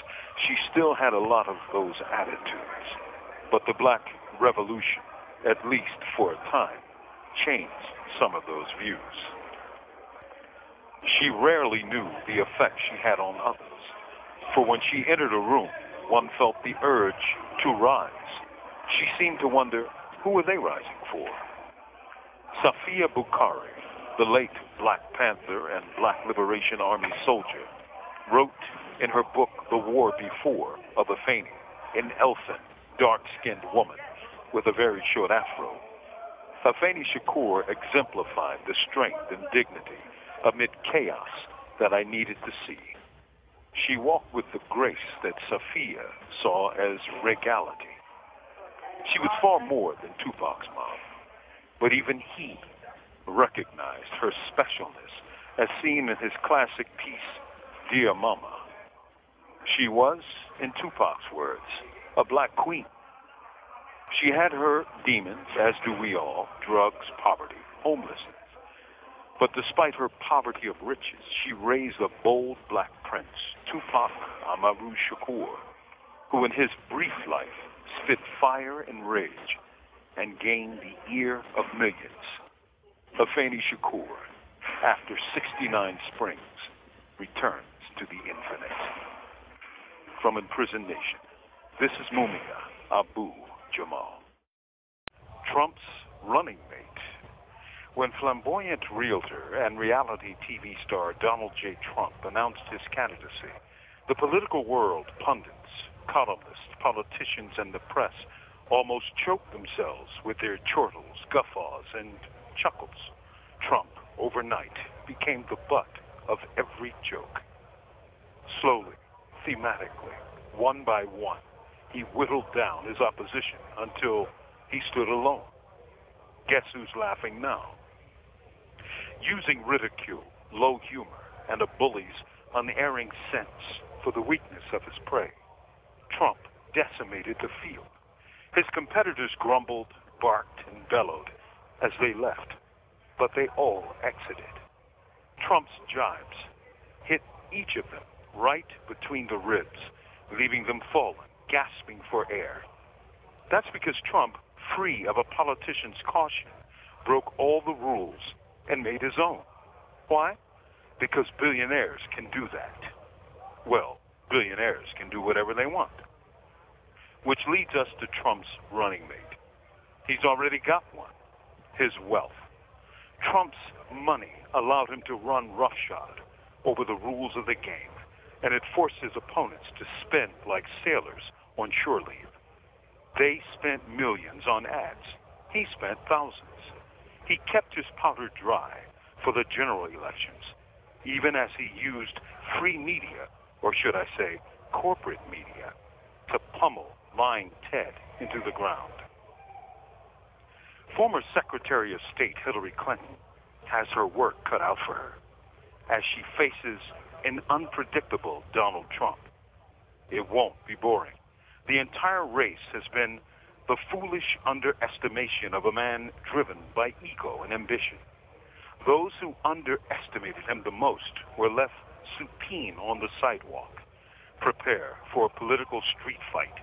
she still had a lot of those attitudes. But the Black Revolution, at least for a time, changed some of those views. She rarely knew the effect she had on others, for when she entered a room, one felt the urge to rise. She seemed to wonder, who were they rising for? Safiya Bukhari, the late Black Panther and Black Liberation Army soldier, wrote in her book The War Before of Afeni, an elfin, dark-skinned woman with a very short afro. Afeni Shakur exemplified the strength and dignity amid chaos that I needed to see. She walked with the grace that Safiya saw as regality. She was far more than Tupac's mom, but even he recognized her specialness as seen in his classic piece, Dear Mama. She was, in Tupac's words, a black queen. She had her demons, as do we all, drugs, poverty, homelessness. But despite her poverty of riches, she raised a bold black prince, Tupac Amaru Shakur, who in his brief life spit fire and rage and gained the ear of millions. Afeni Shakur, after 69 springs, returns to the infinite. From Imprisoned Nation, this is Mumia Abu Jamal. Trump's running mate. When flamboyant realtor and reality TV star Donald J. Trump announced his candidacy, the political world, pundits, columnists, politicians, and the press almost choked themselves with their chortles, guffaws, and chuckles. Trump, overnight, became the butt of every joke. Slowly, thematically, one by one, he whittled down his opposition until he stood alone. Guess who's laughing now? Using ridicule, low humor, and a bully's unerring sense for the weakness of his prey, Trump decimated the field. His competitors grumbled, barked, and bellowed as they left, but they all exited. Trump's jibes hit each of them right between the ribs, leaving them fallen, gasping for air. That's because Trump, free of a politician's caution, broke all the rules and made his own. Why? Because billionaires can do that. Well, billionaires can do whatever they want. Which leads us to Trump's running mate. He's already got one his wealth. Trump's money allowed him to run roughshod over the rules of the game, and it forced his opponents to spend like sailors on shore leave. They spent millions on ads. He spent thousands. He kept his powder dry for the general elections, even as he used free media, or should I say, corporate media, to pummel lying Ted into the ground. Former Secretary of State Hillary Clinton has her work cut out for her as she faces an unpredictable Donald Trump. It won't be boring. The entire race has been the foolish underestimation of a man driven by ego and ambition. Those who underestimated him the most were left supine on the sidewalk. Prepare for a political street fight,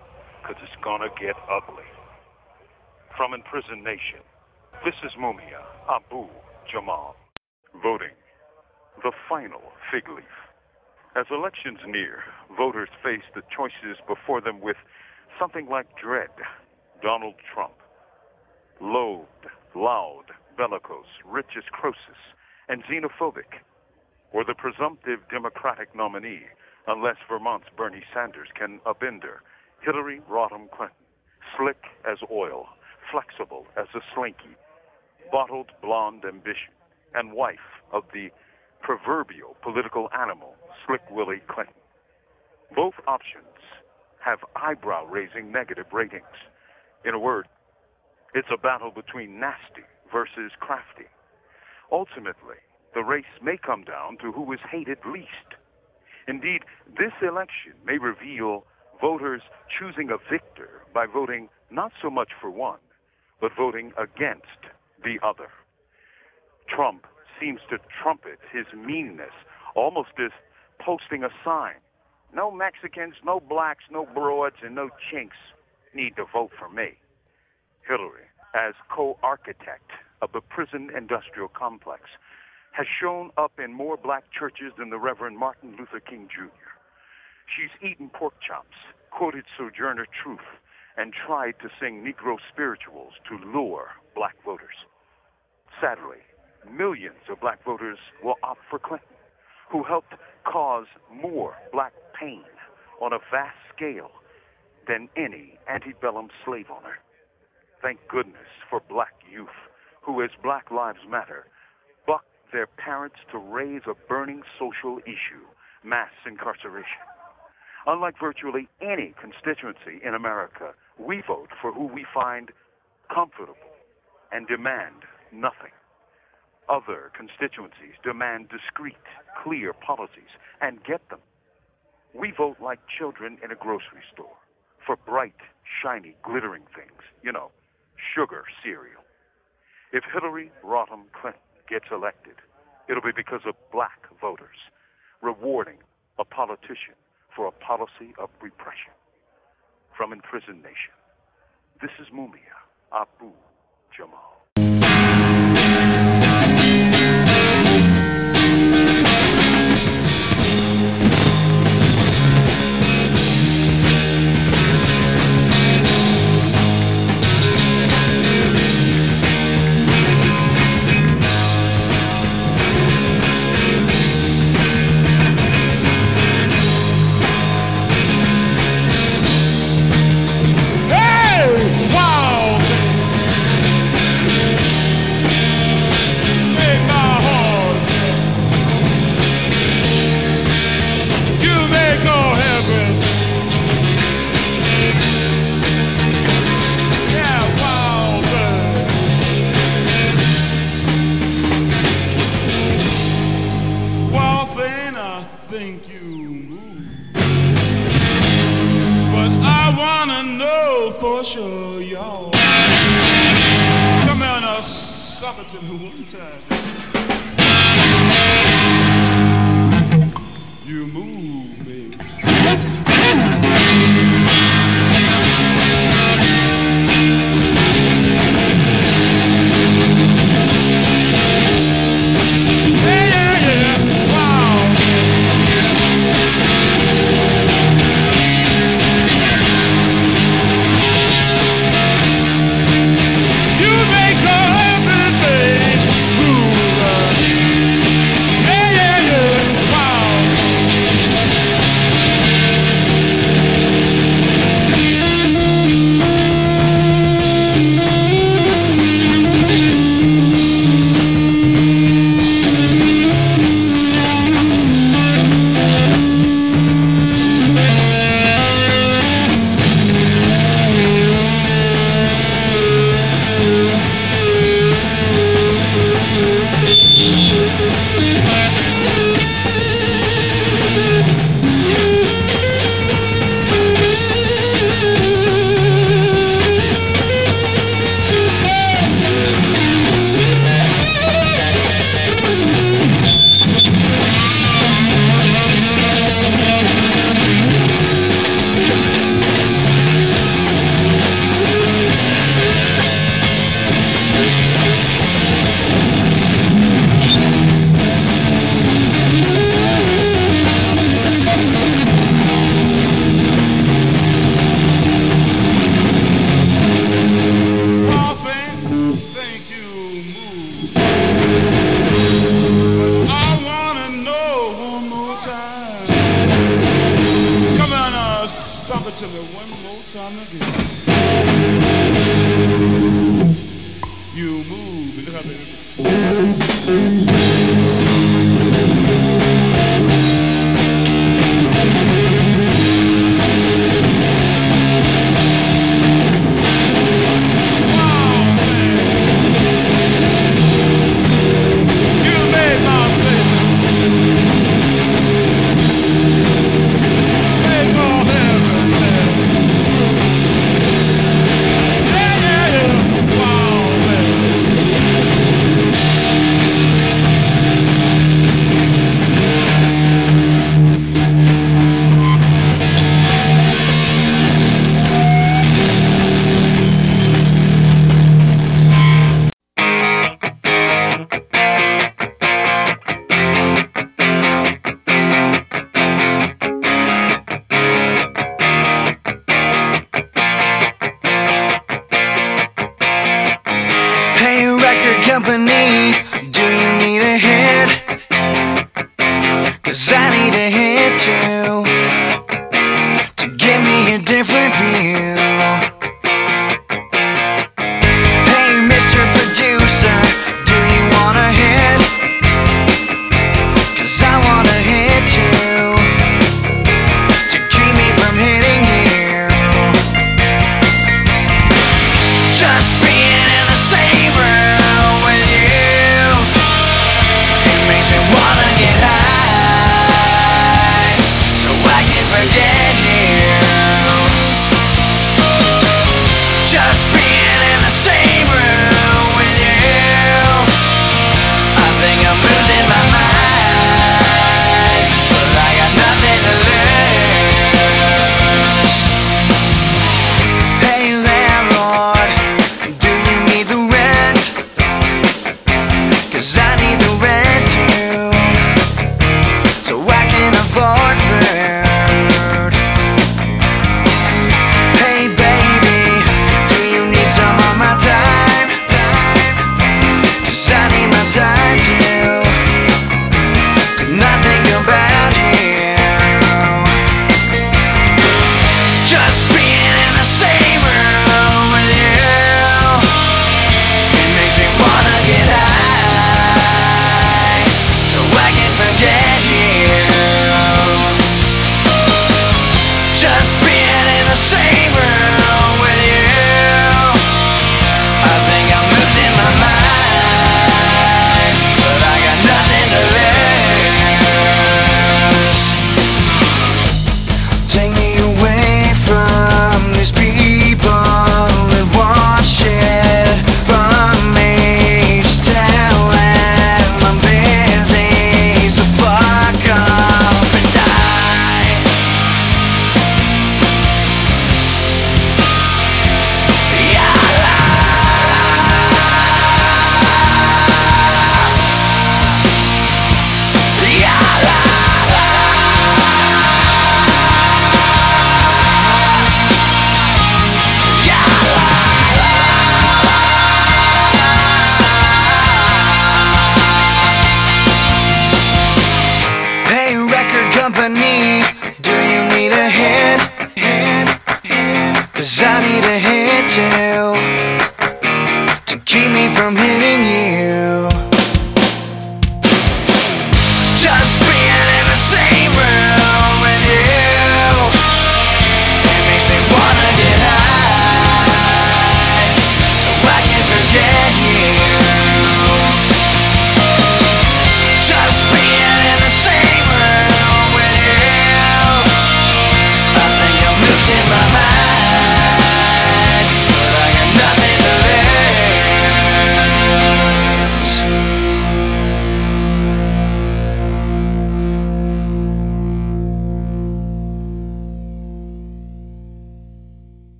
because it's gonna get ugly. From Imprisoned Nation, this is Mumia Abu Jamal. Voting. The final fig leaf. As elections near, voters face the choices before them with something like dread. Donald Trump. Loathed, loud, bellicose, rich as Croesus, and xenophobic. Or the presumptive Democratic nominee, unless Vermont's Bernie Sanders can upender, Hillary Rodham Clinton. Slick as oil, flexible as a slinky, bottled blonde ambition, and wife of the proverbial political animal, Slick Willie Clinton. Both options have eyebrow raising negative ratings. In a word, it's a battle between nasty versus crafty. Ultimately, the race may come down to who is hated least. Indeed, this election may reveal voters choosing a victor by voting not so much for one, but voting against the other. Trump seems to trumpet his meanness almost as posting a sign. No Mexicans, no blacks, no broads, and no chinks need to vote for me. Hillary, as co-architect of the prison industrial complex, has shown up in more black churches than the Reverend Martin Luther King Jr. She's eaten pork chops, quoted Sojourner Truth, and tried to sing Negro spirituals to lure black voters. Sadly, millions of black voters will opt for Clinton, who helped cause more black pain on a vast scale than any antebellum slave owner. Thank goodness for black youth who, as Black Lives Matter, bucked their parents to raise a burning social issue, mass incarceration. Unlike virtually any constituency in America, we vote for who we find comfortable and demand nothing. Other constituencies demand discreet, clear policies and get them. We vote like children in a grocery store for bright, shiny, glittering things. You know, sugar cereal. If Hillary Rodham Clinton gets elected, it'll be because of black voters rewarding a politician for a policy of repression. From Imprisoned Nation, this is Mumia Abu Jamal.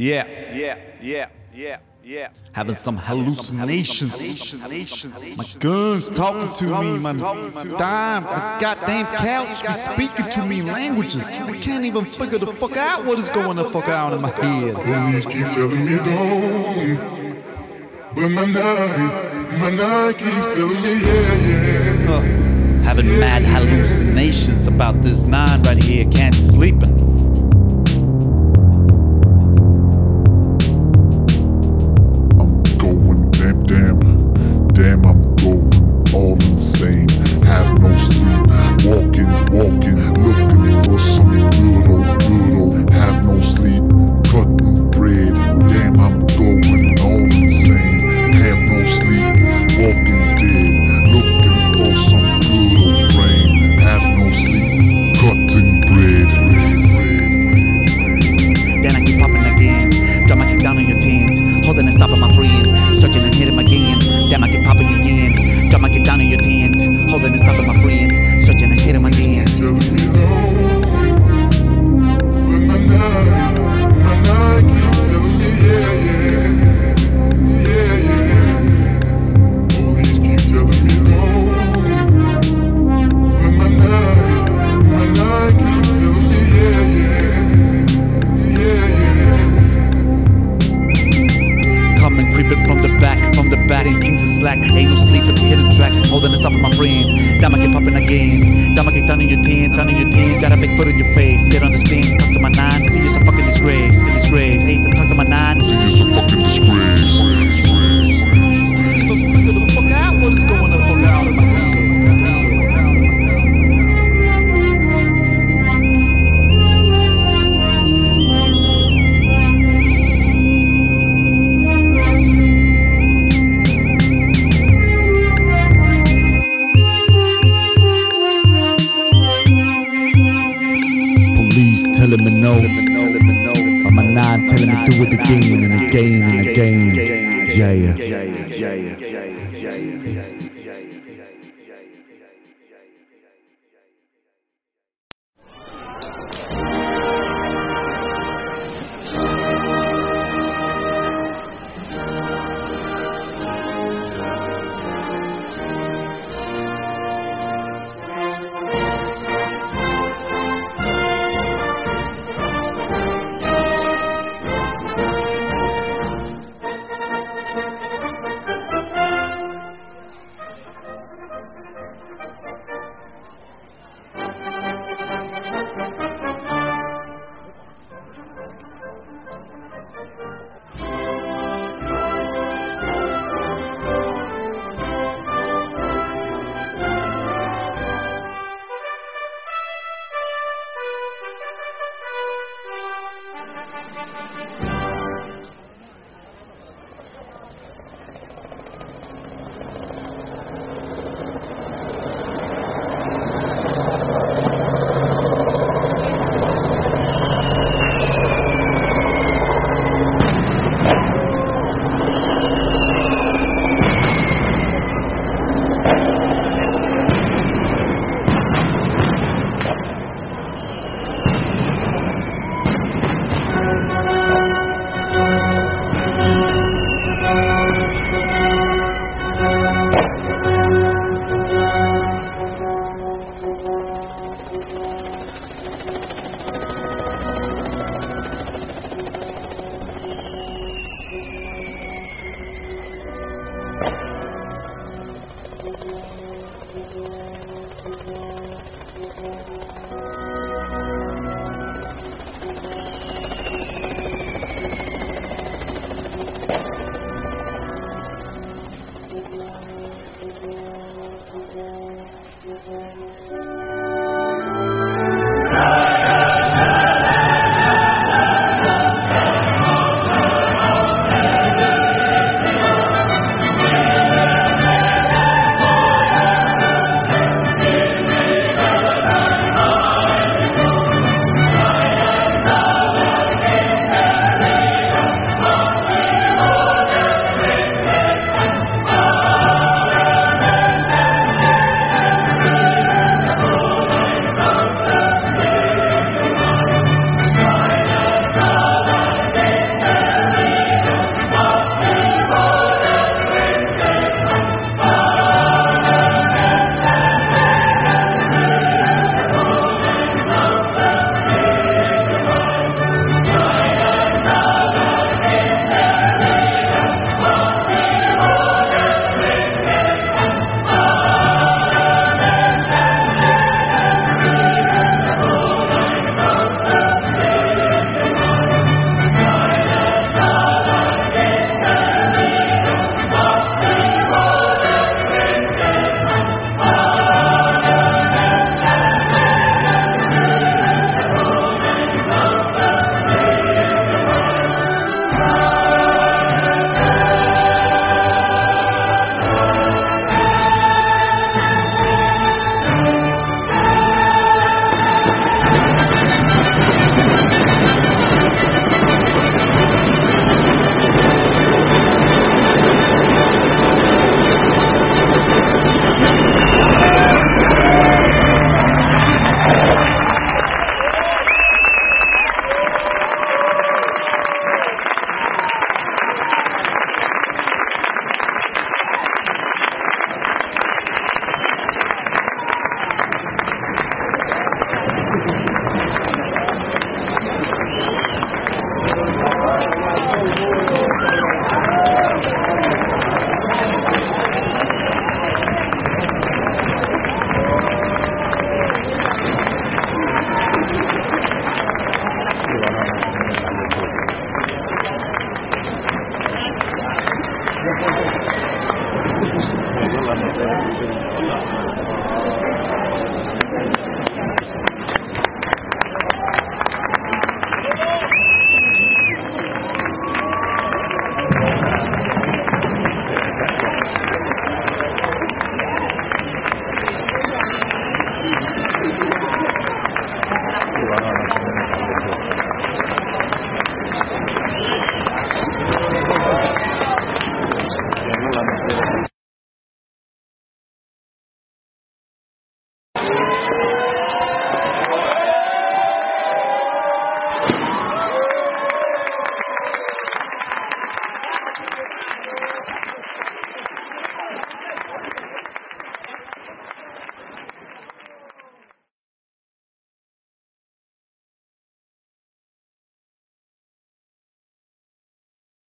Yeah. Yeah. Yeah. Yeah. Yeah. Having some hallucinations. My guns talking to me. My dime, my goddamn couch be speaking to me in languages. I can't even figure the fuck out what is going the fuck out in my head. Please keep telling me no. But my night, my night keeps telling me yeah, yeah. Huh. Having mad hallucinations about this nine right here, can't sleepin'.